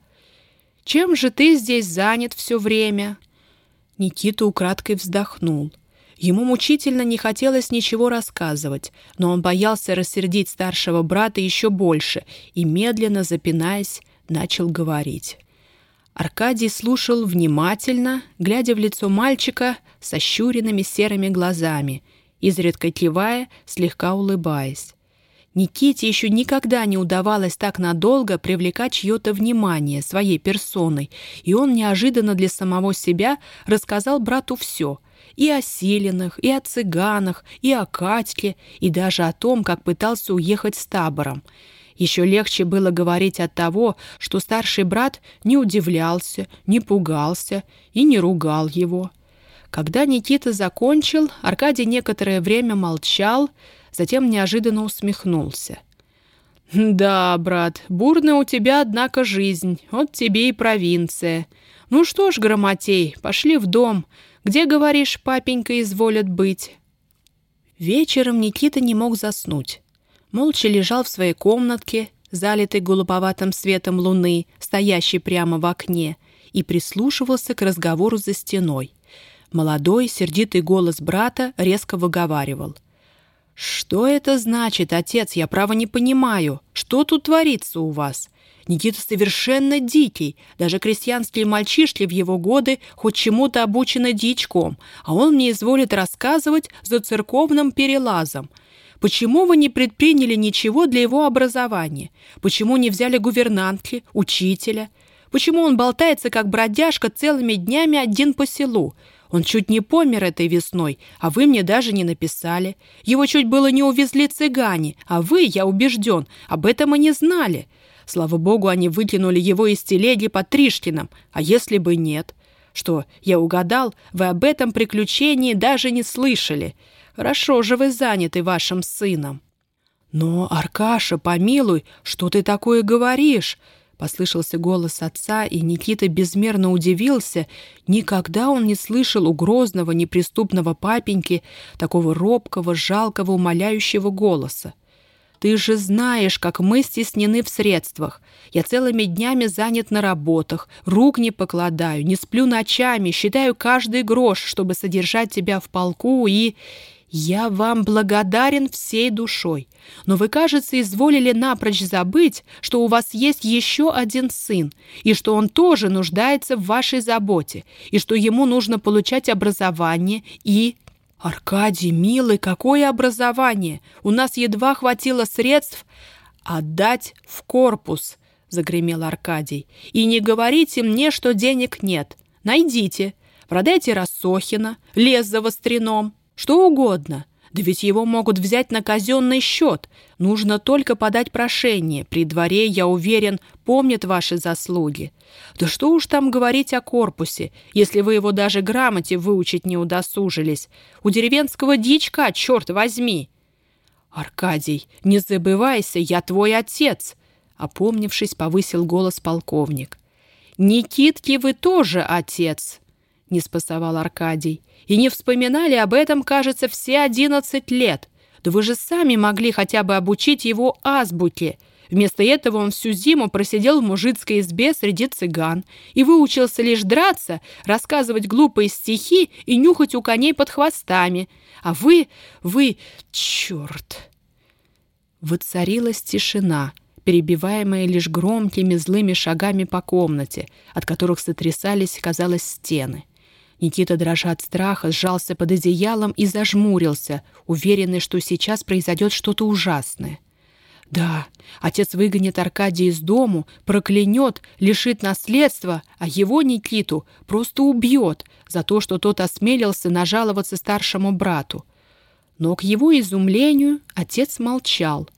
«Чем же ты здесь занят все время?» Никита украдкой вздохнул. Ему мучительно не хотелось ничего рассказывать, но он боялся рассердить старшего брата еще больше и, медленно запинаясь, начал говорить. Аркадий слушал внимательно, глядя в лицо мальчика со щуренными серыми глазами, изредка кивая, слегка улыбаясь. Никите еще никогда не удавалось так надолго привлекать чье-то внимание своей персоной, и он неожиданно для самого себя рассказал брату все — и о Силинах, и о цыганах, и о Катьке, и даже о том, как пытался уехать с табором — еще легче было говорить от того, что старший брат не удивлялся, не пугался и не ругал его. Когда Никита закончил, Аркадий некоторое время молчал, затем неожиданно усмехнулся. «Да, брат, бурная у тебя, однако, жизнь. Вот тебе и провинция. Ну что ж, Громотей, пошли в дом. Где, говоришь, папенька изволят быть?» Вечером Никита не мог заснуть молча лежал в своей комнатке, залитой голубоватым светом луны, стоящей прямо в окне, и прислушивался к разговору за стеной. Молодой, сердитый голос брата резко выговаривал. «Что это значит, отец? Я право не понимаю. Что тут творится у вас? Никита совершенно дикий. Даже крестьянские мальчишки в его годы хоть чему-то обучены дичком, а он мне изволит рассказывать за церковным перелазом. Почему вы не предприняли ничего для его образования? Почему не взяли гувернантки, учителя? Почему он болтается, как бродяжка, целыми днями один по селу? Он чуть не помер этой весной, а вы мне даже не написали. Его чуть было не увезли цыгане, а вы, я убежден, об этом и не знали. Слава богу, они вытянули его из телеги под Тришкиным, а если бы нет? Что, я угадал, вы об этом приключении даже не слышали. Хорошо же вы заняты вашим сыном». «Но, Аркаша, помилуй, что ты такое говоришь?» Послышался голос отца, и Никита безмерно удивился. Никогда он не слышал у грозного, неприступного папеньки такого робкого, жалкого, умоляющего голоса. «Ты же знаешь, как мы стеснены в средствах. Я целыми днями занят на работах, рук не покладаю, не сплю ночами, считаю каждый грош, чтобы содержать тебя в полку и... «Я вам благодарен всей душой, но вы, кажется, изволили напрочь забыть, что у вас есть еще один сын, и что он тоже нуждается в вашей заботе, и что ему нужно получать образование и...» «Аркадий, милый, какое образование! У нас едва хватило средств отдать в корпус!» — загремел Аркадий. «И не говорите мне, что денег нет. Найдите, продайте Рассохина, лес за Вострином». Что угодно. Да ведь его могут взять на казенный счет. Нужно только подать прошение. При дворе, я уверен, помнят ваши заслуги. Да что уж там говорить о корпусе, если вы его даже грамоте выучить не удосужились. У деревенского дичка, черт возьми!» «Аркадий, не забывайся, я твой отец!» Опомнившись, повысил голос полковник. «Никитки вы тоже отец!» Не спасовал Аркадий. И не вспоминали об этом, кажется, все одиннадцать лет. Да вы же сами могли хотя бы обучить его азбуке. Вместо этого он всю зиму просидел в мужицкой избе среди цыган и выучился лишь драться, рассказывать глупые стихи и нюхать у коней под хвостами. А вы, вы, черт! Воцарилась тишина, перебиваемая лишь громкими злыми шагами по комнате, от которых сотрясались, казалось, стены. Никита, дрожа от страха, сжался под одеялом и зажмурился, уверенный, что сейчас произойдет что-то ужасное. Да, отец выгонит Аркадия из дому, проклянет, лишит наследства, а его, Никиту, просто убьет за то, что тот осмелился нажаловаться старшему брату. Но к его изумлению отец молчал.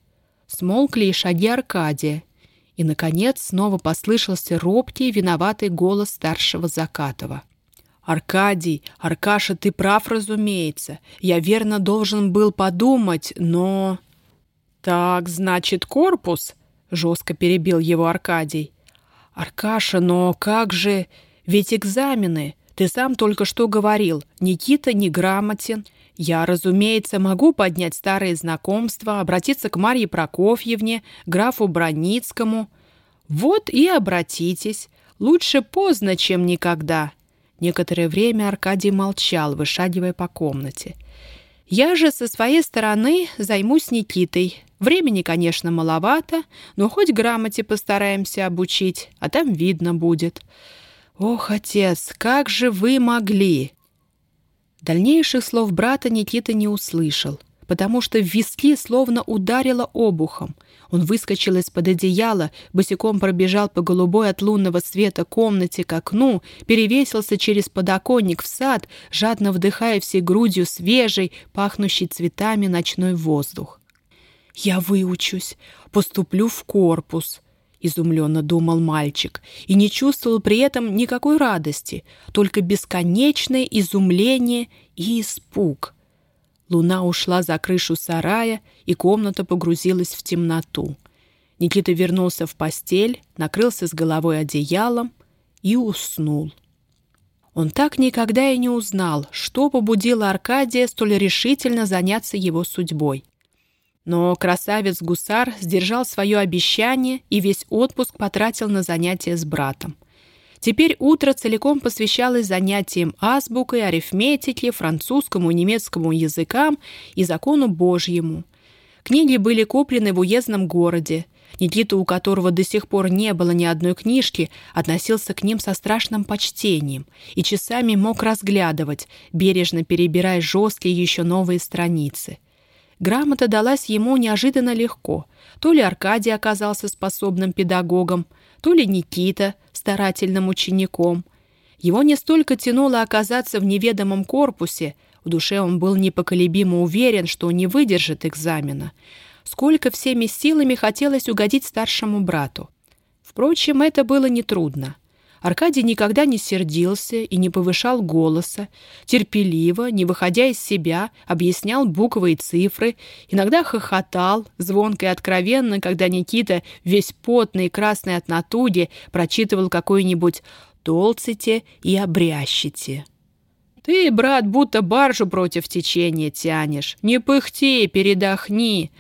Смолкли и шаги Аркадия. И, наконец, снова послышался робкий, виноватый голос старшего Закатова. «Аркадий, Аркаша, ты прав, разумеется. Я верно должен был подумать, но...» «Так, значит, корпус?» — жестко перебил его Аркадий. «Аркаша, но как же...» Ведь экзамены, ты сам только что говорил, Никита неграмотен. Я, разумеется, могу поднять старые знакомства, обратиться к Марье Прокофьевне, графу Броницкому. Вот и обратитесь. Лучше поздно, чем никогда. Некоторое время Аркадий молчал, вышагивая по комнате. Я же со своей стороны займусь Никитой. Времени, конечно, маловато, но хоть грамоте постараемся обучить, а там видно будет. Ох, отец, как же вы могли? Дальнейших слов брата Никита не услышал, потому что в виски словно ударило обухом. Он выскочил из-под одеяла, босиком пробежал по голубой от лунного света комнате к окну, перевесился через подоконник в сад, жадно вдыхая всей грудью свежий, пахнущий цветами ночной воздух. «Я выучусь, поступлю в корпус», изумленно думал мальчик, и не чувствовал при этом никакой радости, только бесконечное изумление и испуг. Луна ушла за крышу сарая, и комната погрузилась в темноту. Никита вернулся в постель, накрылся с головой одеялом и уснул. Он так никогда и не узнал, что побудило Аркадия столь решительно заняться его судьбой. Но красавец-гусар сдержал свое обещание и весь отпуск потратил на занятия с братом. Теперь утро целиком посвящалось занятиям азбукой, арифметике, французскому и немецкому языкам и закону Божьему. Книги были куплены в уездном городе. Никита, у которого до сих пор не было ни одной книжки, относился к ним со страшным почтением и часами мог разглядывать, бережно перебирая жесткие еще новые страницы. Грамота далась ему неожиданно легко. То ли Аркадий оказался способным педагогом, то ли Никита старательным учеником. Его не столько тянуло оказаться в неведомом корпусе, в душе он был непоколебимо уверен, что не выдержит экзамена, сколько всеми силами хотелось угодить старшему брату. Впрочем, это было нетрудно. Аркадий никогда не сердился и не повышал голоса, терпеливо, не выходя из себя, объяснял буквы и цифры, иногда хохотал, звонко и откровенно, когда Никита, весь потный и красный от натуги, прочитывал какой-нибудь «толците» и «обрящите». «Ты, брат, будто баржу против течения тянешь. Не пыхти, передохни.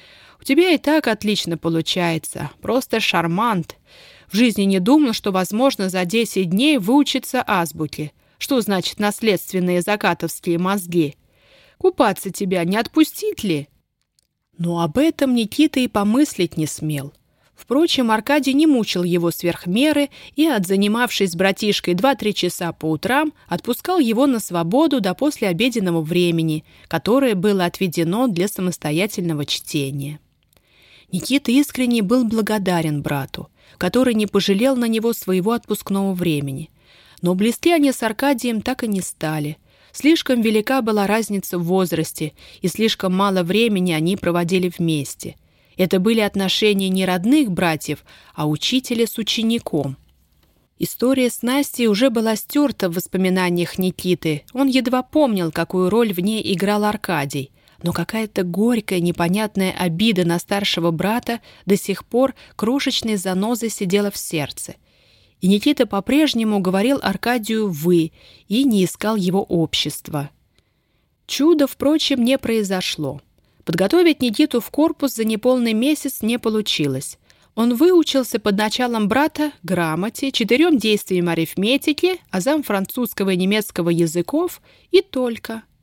У тебя и так отлично получается. Просто шармант». Жизни не думал, что возможно за 10 дней выучиться азбуке. Что значит наследственные закатовские мозги? Купаться тебя не отпустить ли? Но об этом Никита и помыслить не смел. Впрочем, Аркадий не мучил его сверх меры и, отзанимавшись с братишкой 2-3 часа по утрам, отпускал его на свободу до послеобеденного времени, которое было отведено для самостоятельного чтения. Никита искренне был благодарен брату который не пожалел на него своего отпускного времени. Но близки они с Аркадием так и не стали. Слишком велика была разница в возрасте, и слишком мало времени они проводили вместе. Это были отношения не родных братьев, а учителя с учеником. История с Настей уже была стерта в воспоминаниях Никиты. Он едва помнил, какую роль в ней играл Аркадий но какая-то горькая, непонятная обида на старшего брата до сих пор крошечной занозой сидела в сердце. И Никита по-прежнему говорил Аркадию «вы» и не искал его общества. Чудо, впрочем, не произошло. Подготовить Никиту в корпус за неполный месяц не получилось. Он выучился под началом брата грамоте, четырем действиям арифметики, азам французского и немецкого языков и только –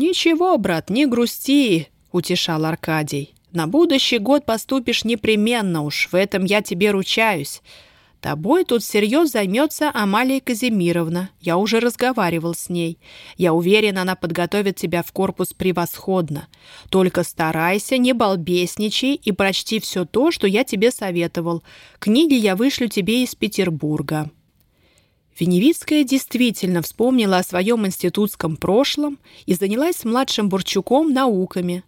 «Ничего, брат, не грусти», — утешал Аркадий. «На будущий год поступишь непременно уж, в этом я тебе ручаюсь. Тобой тут всерьез займется Амалия Казимировна. Я уже разговаривал с ней. Я уверен, она подготовит тебя в корпус превосходно. Только старайся, не балбесничай и прочти все то, что я тебе советовал. Книги я вышлю тебе из Петербурга». Веневицкая действительно вспомнила о своем институтском прошлом и занялась с младшим Бурчуком науками.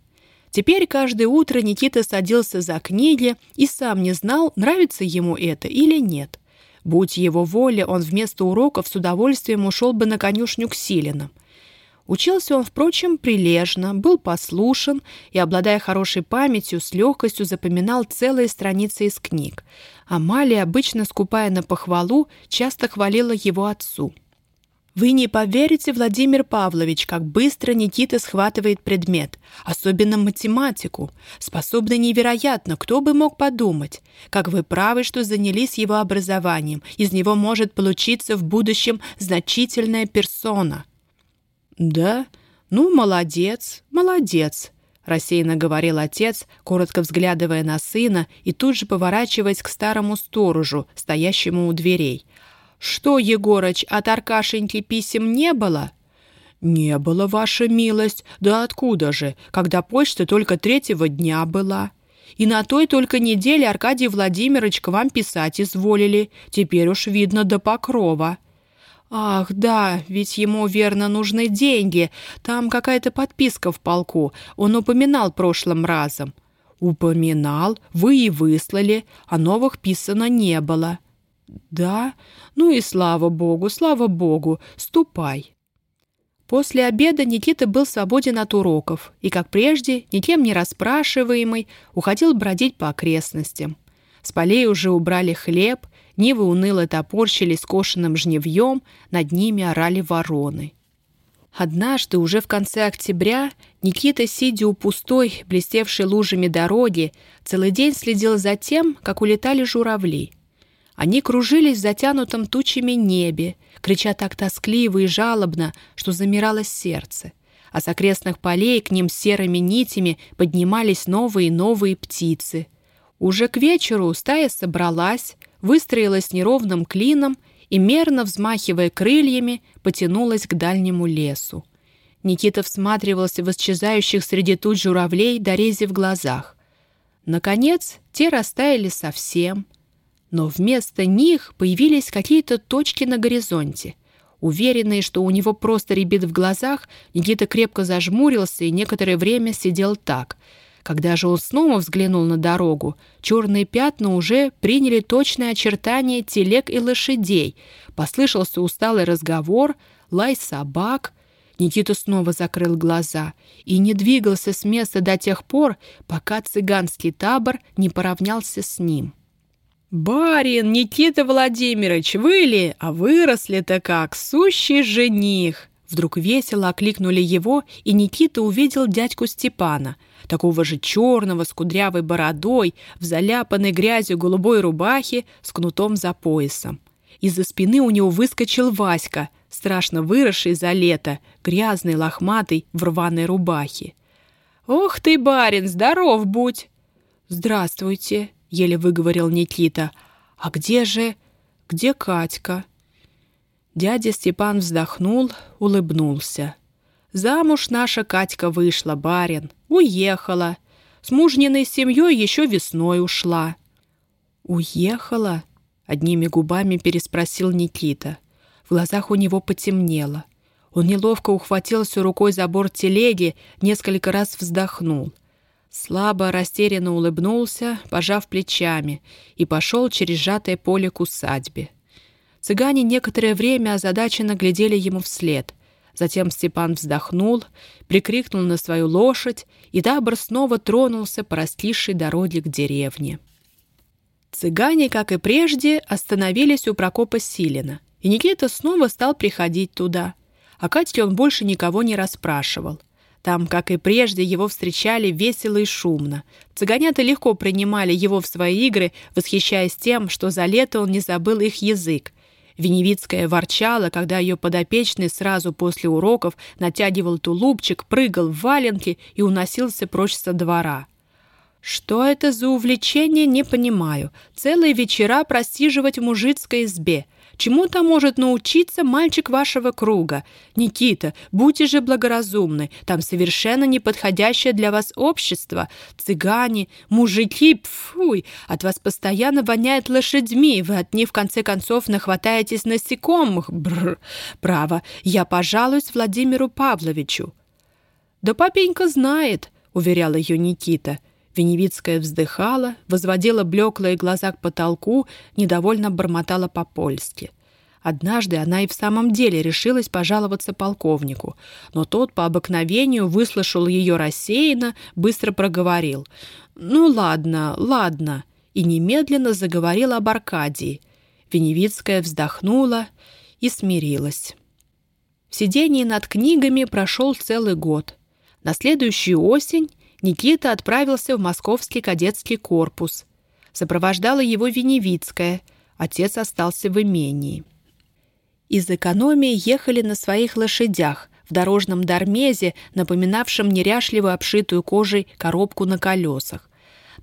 Теперь каждое утро Никита садился за книги и сам не знал, нравится ему это или нет. Будь его воля, он вместо уроков с удовольствием ушел бы на конюшню к Силинам. Учился он, впрочем, прилежно, был послушен и, обладая хорошей памятью, с легкостью запоминал целые страницы из книг. Амалия, обычно скупая на похвалу, часто хвалила его отцу. Вы не поверите, Владимир Павлович, как быстро Никита схватывает предмет, особенно математику. Способно невероятно, кто бы мог подумать. Как вы правы, что занялись его образованием, из него может получиться в будущем значительная персона. Да? Ну, молодец, молодец, рассеянно говорил отец, коротко взглядывая на сына и тут же поворачиваясь к старому сторожу, стоящему у дверей. «Что, Егорыч, от Аркашеньки писем не было?» «Не было, ваша милость. Да откуда же, когда почта только третьего дня была?» «И на той только неделе Аркадий Владимирович к вам писать изволили. Теперь уж видно до покрова». «Ах, да, ведь ему, верно, нужны деньги. Там какая-то подписка в полку. Он упоминал прошлым разом». «Упоминал? Вы и выслали, а новых писано не было». «Да? Ну и слава богу, слава богу, ступай». После обеда Никита был свободен от уроков и, как прежде, никем не расспрашиваемый, уходил бродить по окрестностям. С полей уже убрали хлеб, нивы уныло топорщили скошенным жневьем, над ними орали вороны. Однажды, уже в конце октября, Никита, сидя у пустой, блестевшей лужами дороги, целый день следил за тем, как улетали журавли — они кружились в затянутом тучами небе, крича так тоскливо и жалобно, что замирало сердце. А с окрестных полей к ним серыми нитями поднимались новые и новые птицы. Уже к вечеру стая собралась, выстроилась неровным клином и, мерно взмахивая крыльями, потянулась к дальнему лесу. Никита всматривался в исчезающих среди туч журавлей, дорези в глазах. Наконец, те растаяли совсем — но вместо них появились какие-то точки на горизонте. Уверенный, что у него просто рябит в глазах, Никита крепко зажмурился и некоторое время сидел так. Когда же он снова взглянул на дорогу, черные пятна уже приняли точное очертание телег и лошадей. Послышался усталый разговор, лай собак. Никита снова закрыл глаза и не двигался с места до тех пор, пока цыганский табор не поравнялся с ним. «Барин, Никита Владимирович, вы ли? А выросли-то как, сущий жених!» Вдруг весело окликнули его, и Никита увидел дядьку Степана, такого же черного, с кудрявой бородой, в заляпанной грязью голубой рубахе, с кнутом за поясом. Из-за спины у него выскочил Васька, страшно выросший за лето, грязный, лохматый, в рваной рубахе. «Ох ты, барин, здоров будь!» «Здравствуйте!» еле выговорил Никита. «А где же... где Катька?» Дядя Степан вздохнул, улыбнулся. «Замуж наша Катька вышла, барин, уехала. С мужниной семьей еще весной ушла». «Уехала?» — одними губами переспросил Никита. В глазах у него потемнело. Он неловко ухватился рукой за борт телеги, несколько раз вздохнул. Слабо, растерянно улыбнулся, пожав плечами, и пошел через сжатое поле к усадьбе. Цыгане некоторое время озадаченно глядели ему вслед. Затем Степан вздохнул, прикрикнул на свою лошадь, и табор снова тронулся по растлившей дороге к деревне. Цыгане, как и прежде, остановились у Прокопа Силина, и Никита снова стал приходить туда. О Катьке он больше никого не расспрашивал. Там, как и прежде, его встречали весело и шумно. Цыганята легко принимали его в свои игры, восхищаясь тем, что за лето он не забыл их язык. Веневицкая ворчала, когда ее подопечный сразу после уроков натягивал тулупчик, прыгал в валенки и уносился прочь со двора. «Что это за увлечение, не понимаю. Целые вечера просиживать в мужицкой избе. Чему-то может научиться мальчик вашего круга. Никита, будьте же благоразумны. Там совершенно неподходящее для вас общество. Цыгане, мужики, пфуй, от вас постоянно воняет лошадьми. Вы от них, в конце концов, нахватаетесь насекомых. Бррр. Право, я пожалуюсь Владимиру Павловичу. Да папенька знает, уверял ее Никита. Веневицкая вздыхала, возводила блеклые глаза к потолку, недовольно бормотала по-польски. Однажды она и в самом деле решилась пожаловаться полковнику, но тот по обыкновению выслушал ее рассеянно, быстро проговорил. «Ну ладно, ладно», и немедленно заговорил об Аркадии. Веневицкая вздохнула и смирилась. В сидении над книгами прошел целый год. На следующую осень Никита отправился в Московский кадетский корпус. Сопровождала его Веневицкая, отец остался в имении. Из экономии ехали на своих лошадях, в дорожном дармезе, напоминавшем неряшливо обшитую кожей коробку на колесах.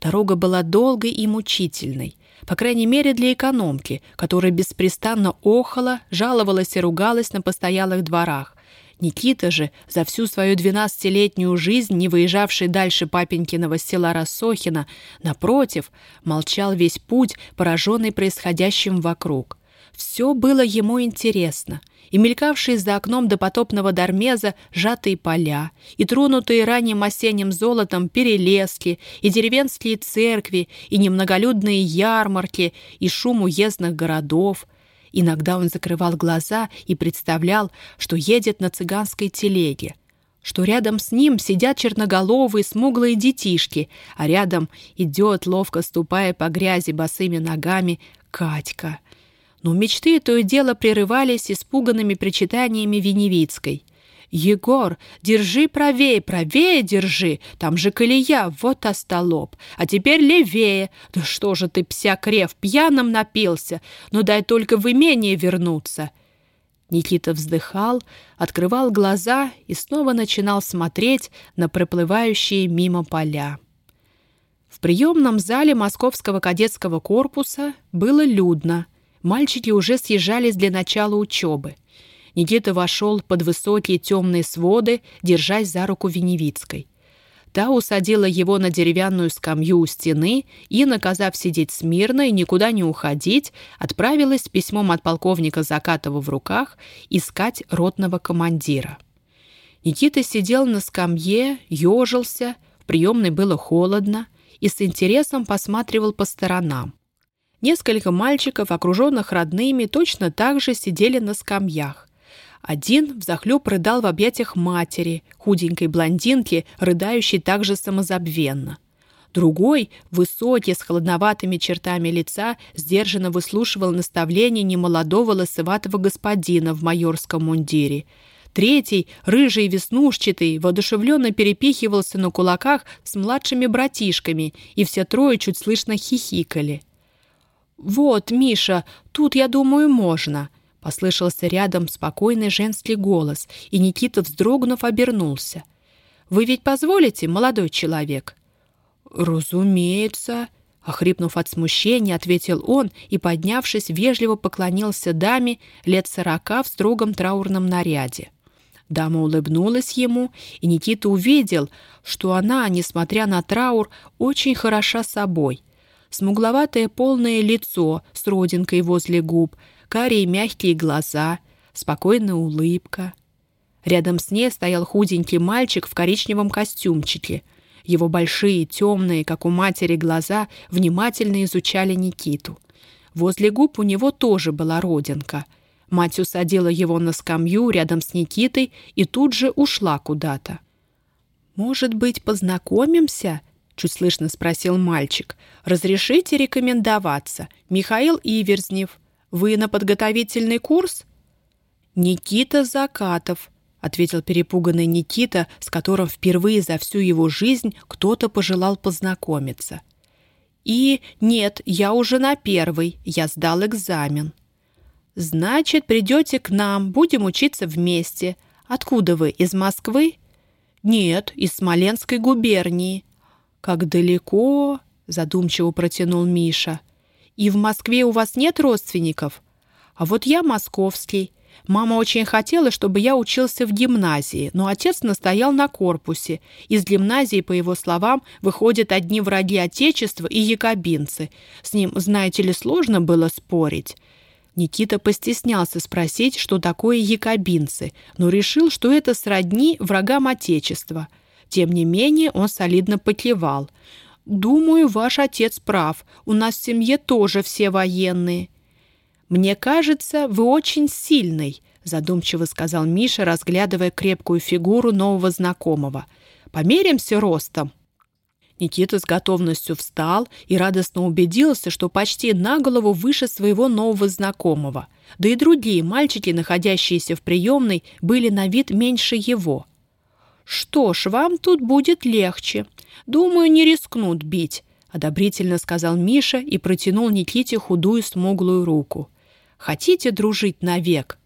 Дорога была долгой и мучительной, по крайней мере для экономки, которая беспрестанно охала, жаловалась и ругалась на постоялых дворах. Никита же, за всю свою двенадцатилетнюю жизнь, не выезжавший дальше папенькиного села Рассохина, напротив, молчал весь путь, пораженный происходящим вокруг. Все было ему интересно, и мелькавшие за окном допотопного Дармеза сжатые поля, и тронутые ранним осенним золотом перелески, и деревенские церкви, и немноголюдные ярмарки, и шум уездных городов. Иногда он закрывал глаза и представлял, что едет на цыганской телеге, что рядом с ним сидят черноголовые смуглые детишки, а рядом идет, ловко ступая по грязи босыми ногами, Катька — но мечты то и дело прерывались испуганными причитаниями Веневицкой. «Егор, держи правее, правее держи, там же колея, вот остолоп, а теперь левее. Да что же ты, псякрев, пьяным напился, ну дай только в имение вернуться». Никита вздыхал, открывал глаза и снова начинал смотреть на проплывающие мимо поля. В приемном зале Московского кадетского корпуса было людно – Мальчики уже съезжались для начала учебы. Никита вошел под высокие темные своды, держась за руку Веневицкой. Та усадила его на деревянную скамью у стены и, наказав сидеть смирно и никуда не уходить, отправилась с письмом от полковника Закатова в руках искать ротного командира. Никита сидел на скамье, ежился, в приемной было холодно и с интересом посматривал по сторонам. Несколько мальчиков, окруженных родными, точно так же сидели на скамьях. Один взахлеб рыдал в объятиях матери, худенькой блондинки, рыдающей также самозабвенно. Другой, высокий, с холодноватыми чертами лица, сдержанно выслушивал наставления немолодого лысоватого господина в майорском мундире. Третий, рыжий и веснушчатый, воодушевленно перепихивался на кулаках с младшими братишками, и все трое чуть слышно хихикали. «Вот, Миша, тут, я думаю, можно», — послышался рядом спокойный женский голос, и Никита, вздрогнув, обернулся. «Вы ведь позволите, молодой человек?» «Разумеется», — охрипнув от смущения, ответил он и, поднявшись, вежливо поклонился даме лет сорока в строгом траурном наряде. Дама улыбнулась ему, и Никита увидел, что она, несмотря на траур, очень хороша собой — смугловатое полное лицо с родинкой возле губ, карие мягкие глаза, спокойная улыбка. Рядом с ней стоял худенький мальчик в коричневом костюмчике. Его большие, темные, как у матери, глаза внимательно изучали Никиту. Возле губ у него тоже была родинка. Мать усадила его на скамью рядом с Никитой и тут же ушла куда-то. «Может быть, познакомимся?» чуть слышно спросил мальчик. «Разрешите рекомендоваться? Михаил Иверзнев. Вы на подготовительный курс?» «Никита Закатов», — ответил перепуганный Никита, с которым впервые за всю его жизнь кто-то пожелал познакомиться. «И нет, я уже на первый, я сдал экзамен». «Значит, придете к нам, будем учиться вместе. Откуда вы, из Москвы?» «Нет, из Смоленской губернии. «Как далеко?» — задумчиво протянул Миша. «И в Москве у вас нет родственников?» «А вот я московский. Мама очень хотела, чтобы я учился в гимназии, но отец настоял на корпусе. Из гимназии, по его словам, выходят одни враги Отечества и якобинцы. С ним, знаете ли, сложно было спорить». Никита постеснялся спросить, что такое якобинцы, но решил, что это сродни врагам Отечества – тем не менее он солидно покивал. «Думаю, ваш отец прав. У нас в семье тоже все военные». «Мне кажется, вы очень сильный», задумчиво сказал Миша, разглядывая крепкую фигуру нового знакомого. «Померимся ростом?» Никита с готовностью встал и радостно убедился, что почти на голову выше своего нового знакомого. Да и другие мальчики, находящиеся в приемной, были на вид меньше его. «Что ж, вам тут будет легче. Думаю, не рискнут бить», — одобрительно сказал Миша и протянул Никите худую смуглую руку. «Хотите дружить навек?»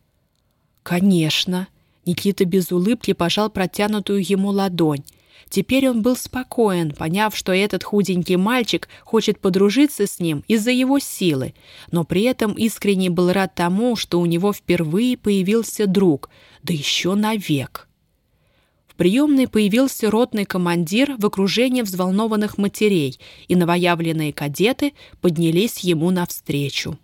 «Конечно!» Никита без улыбки пожал протянутую ему ладонь. Теперь он был спокоен, поняв, что этот худенький мальчик хочет подружиться с ним из-за его силы, но при этом искренне был рад тому, что у него впервые появился друг, да еще навек. В приемной появился ротный командир в окружении взволнованных матерей, и новоявленные кадеты поднялись ему навстречу.